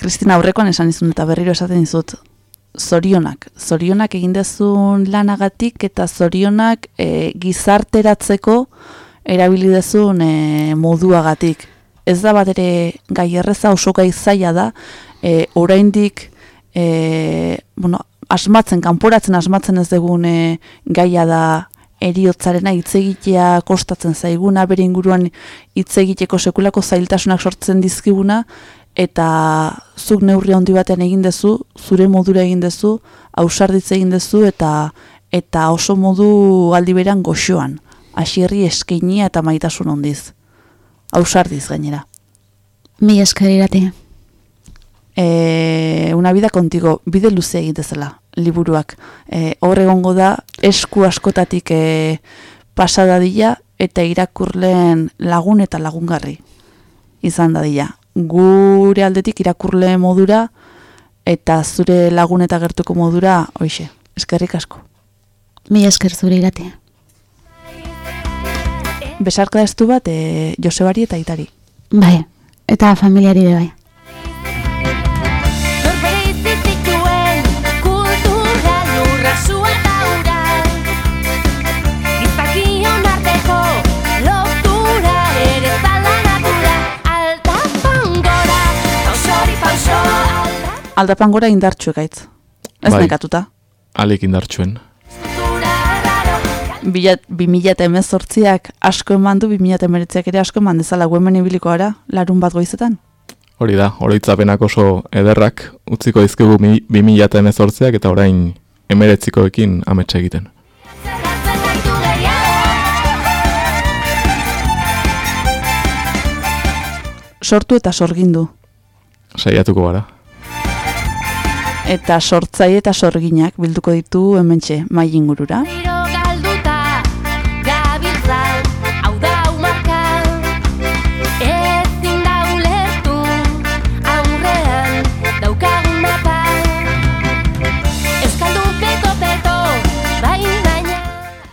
B: Kristina aurrekoan esan izun eta berriro esaten dizut zorionak. Zorionak egin dezun lanagatik eta zorionak e, gizarteratzeko erabili dezun e, moduagatik. Ez da bat ere gai erreza oso gai zaila da, e, oraindik e, bueno, asmatzen, kanporatzen asmatzen ez dugun e, gaia da eriotzarena hitz egitea kostatzen zaiguna, bere inguruan hitz egiteko sekulako zailtasunak sortzen dizkiguna, eta zuk neurri handi batean egin dezu, zure modura egin dezu, ausarditze egin dezu, eta eta oso modu aldi beran goxoan, hasierri eskeinia eta maitasun hondiz. Ausardiz gainera.
C: Mi esker irati.
B: E, una vida contigo, bide luze egitezela, liburuak. E, hor egongo da, esku askotatik e, pasadadila eta irakurleen lagun eta lagungarri izan dadila. Gure aldetik irakurle modura eta zure lagun eta gertuko modura, hoixe, eskerrik asko.
C: Mi esker zure irati.
B: Besarka estu bat e, Josebari eta Itari.
C: Bai, eta familiari ere bai.
G: Aldapan gora
B: indartxu gaitz. Ez
A: Bai.
B: nekatuta.
A: Alik
G: raro
B: Bila- 2018ak asko eman du, 2019ak ere asko eman dezala hemen ibiliko gara, larun bat goizetan.
A: Hori da, oroitzapenak oso ederrak utziko dizkigu mi- 2018ak eta orain emeretzikoekin ametsa egiten.
B: Sortu eta sorgindu.
A: Saiatuko gara.
B: Eta sortzaile eta sorginak bilduko ditu hementxe mai ingurura.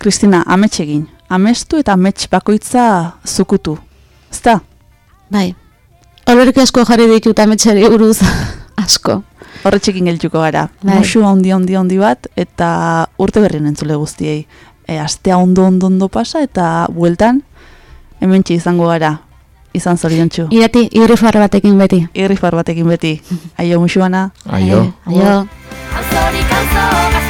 B: Kristina, amets egin. Amestu eta amets bakoitza zukutu. Ezta?
C: Bai. Olorki asko jarri ditut ametxari buruz *laughs* asko.
B: Horretxekin geldituko gara.
C: Bai.
B: Musu handi handi handi bat eta urte berrien entzule guztiei. E, astea ondo ondo ondo pasa eta bueltan hementxe izango gara. Izan zoriontsu.
C: Irati, irrifar batekin beti.
B: Irrifar batekin beti. *laughs* Aio musuana.
A: Aio.
C: Aio.
G: Auzorik auzo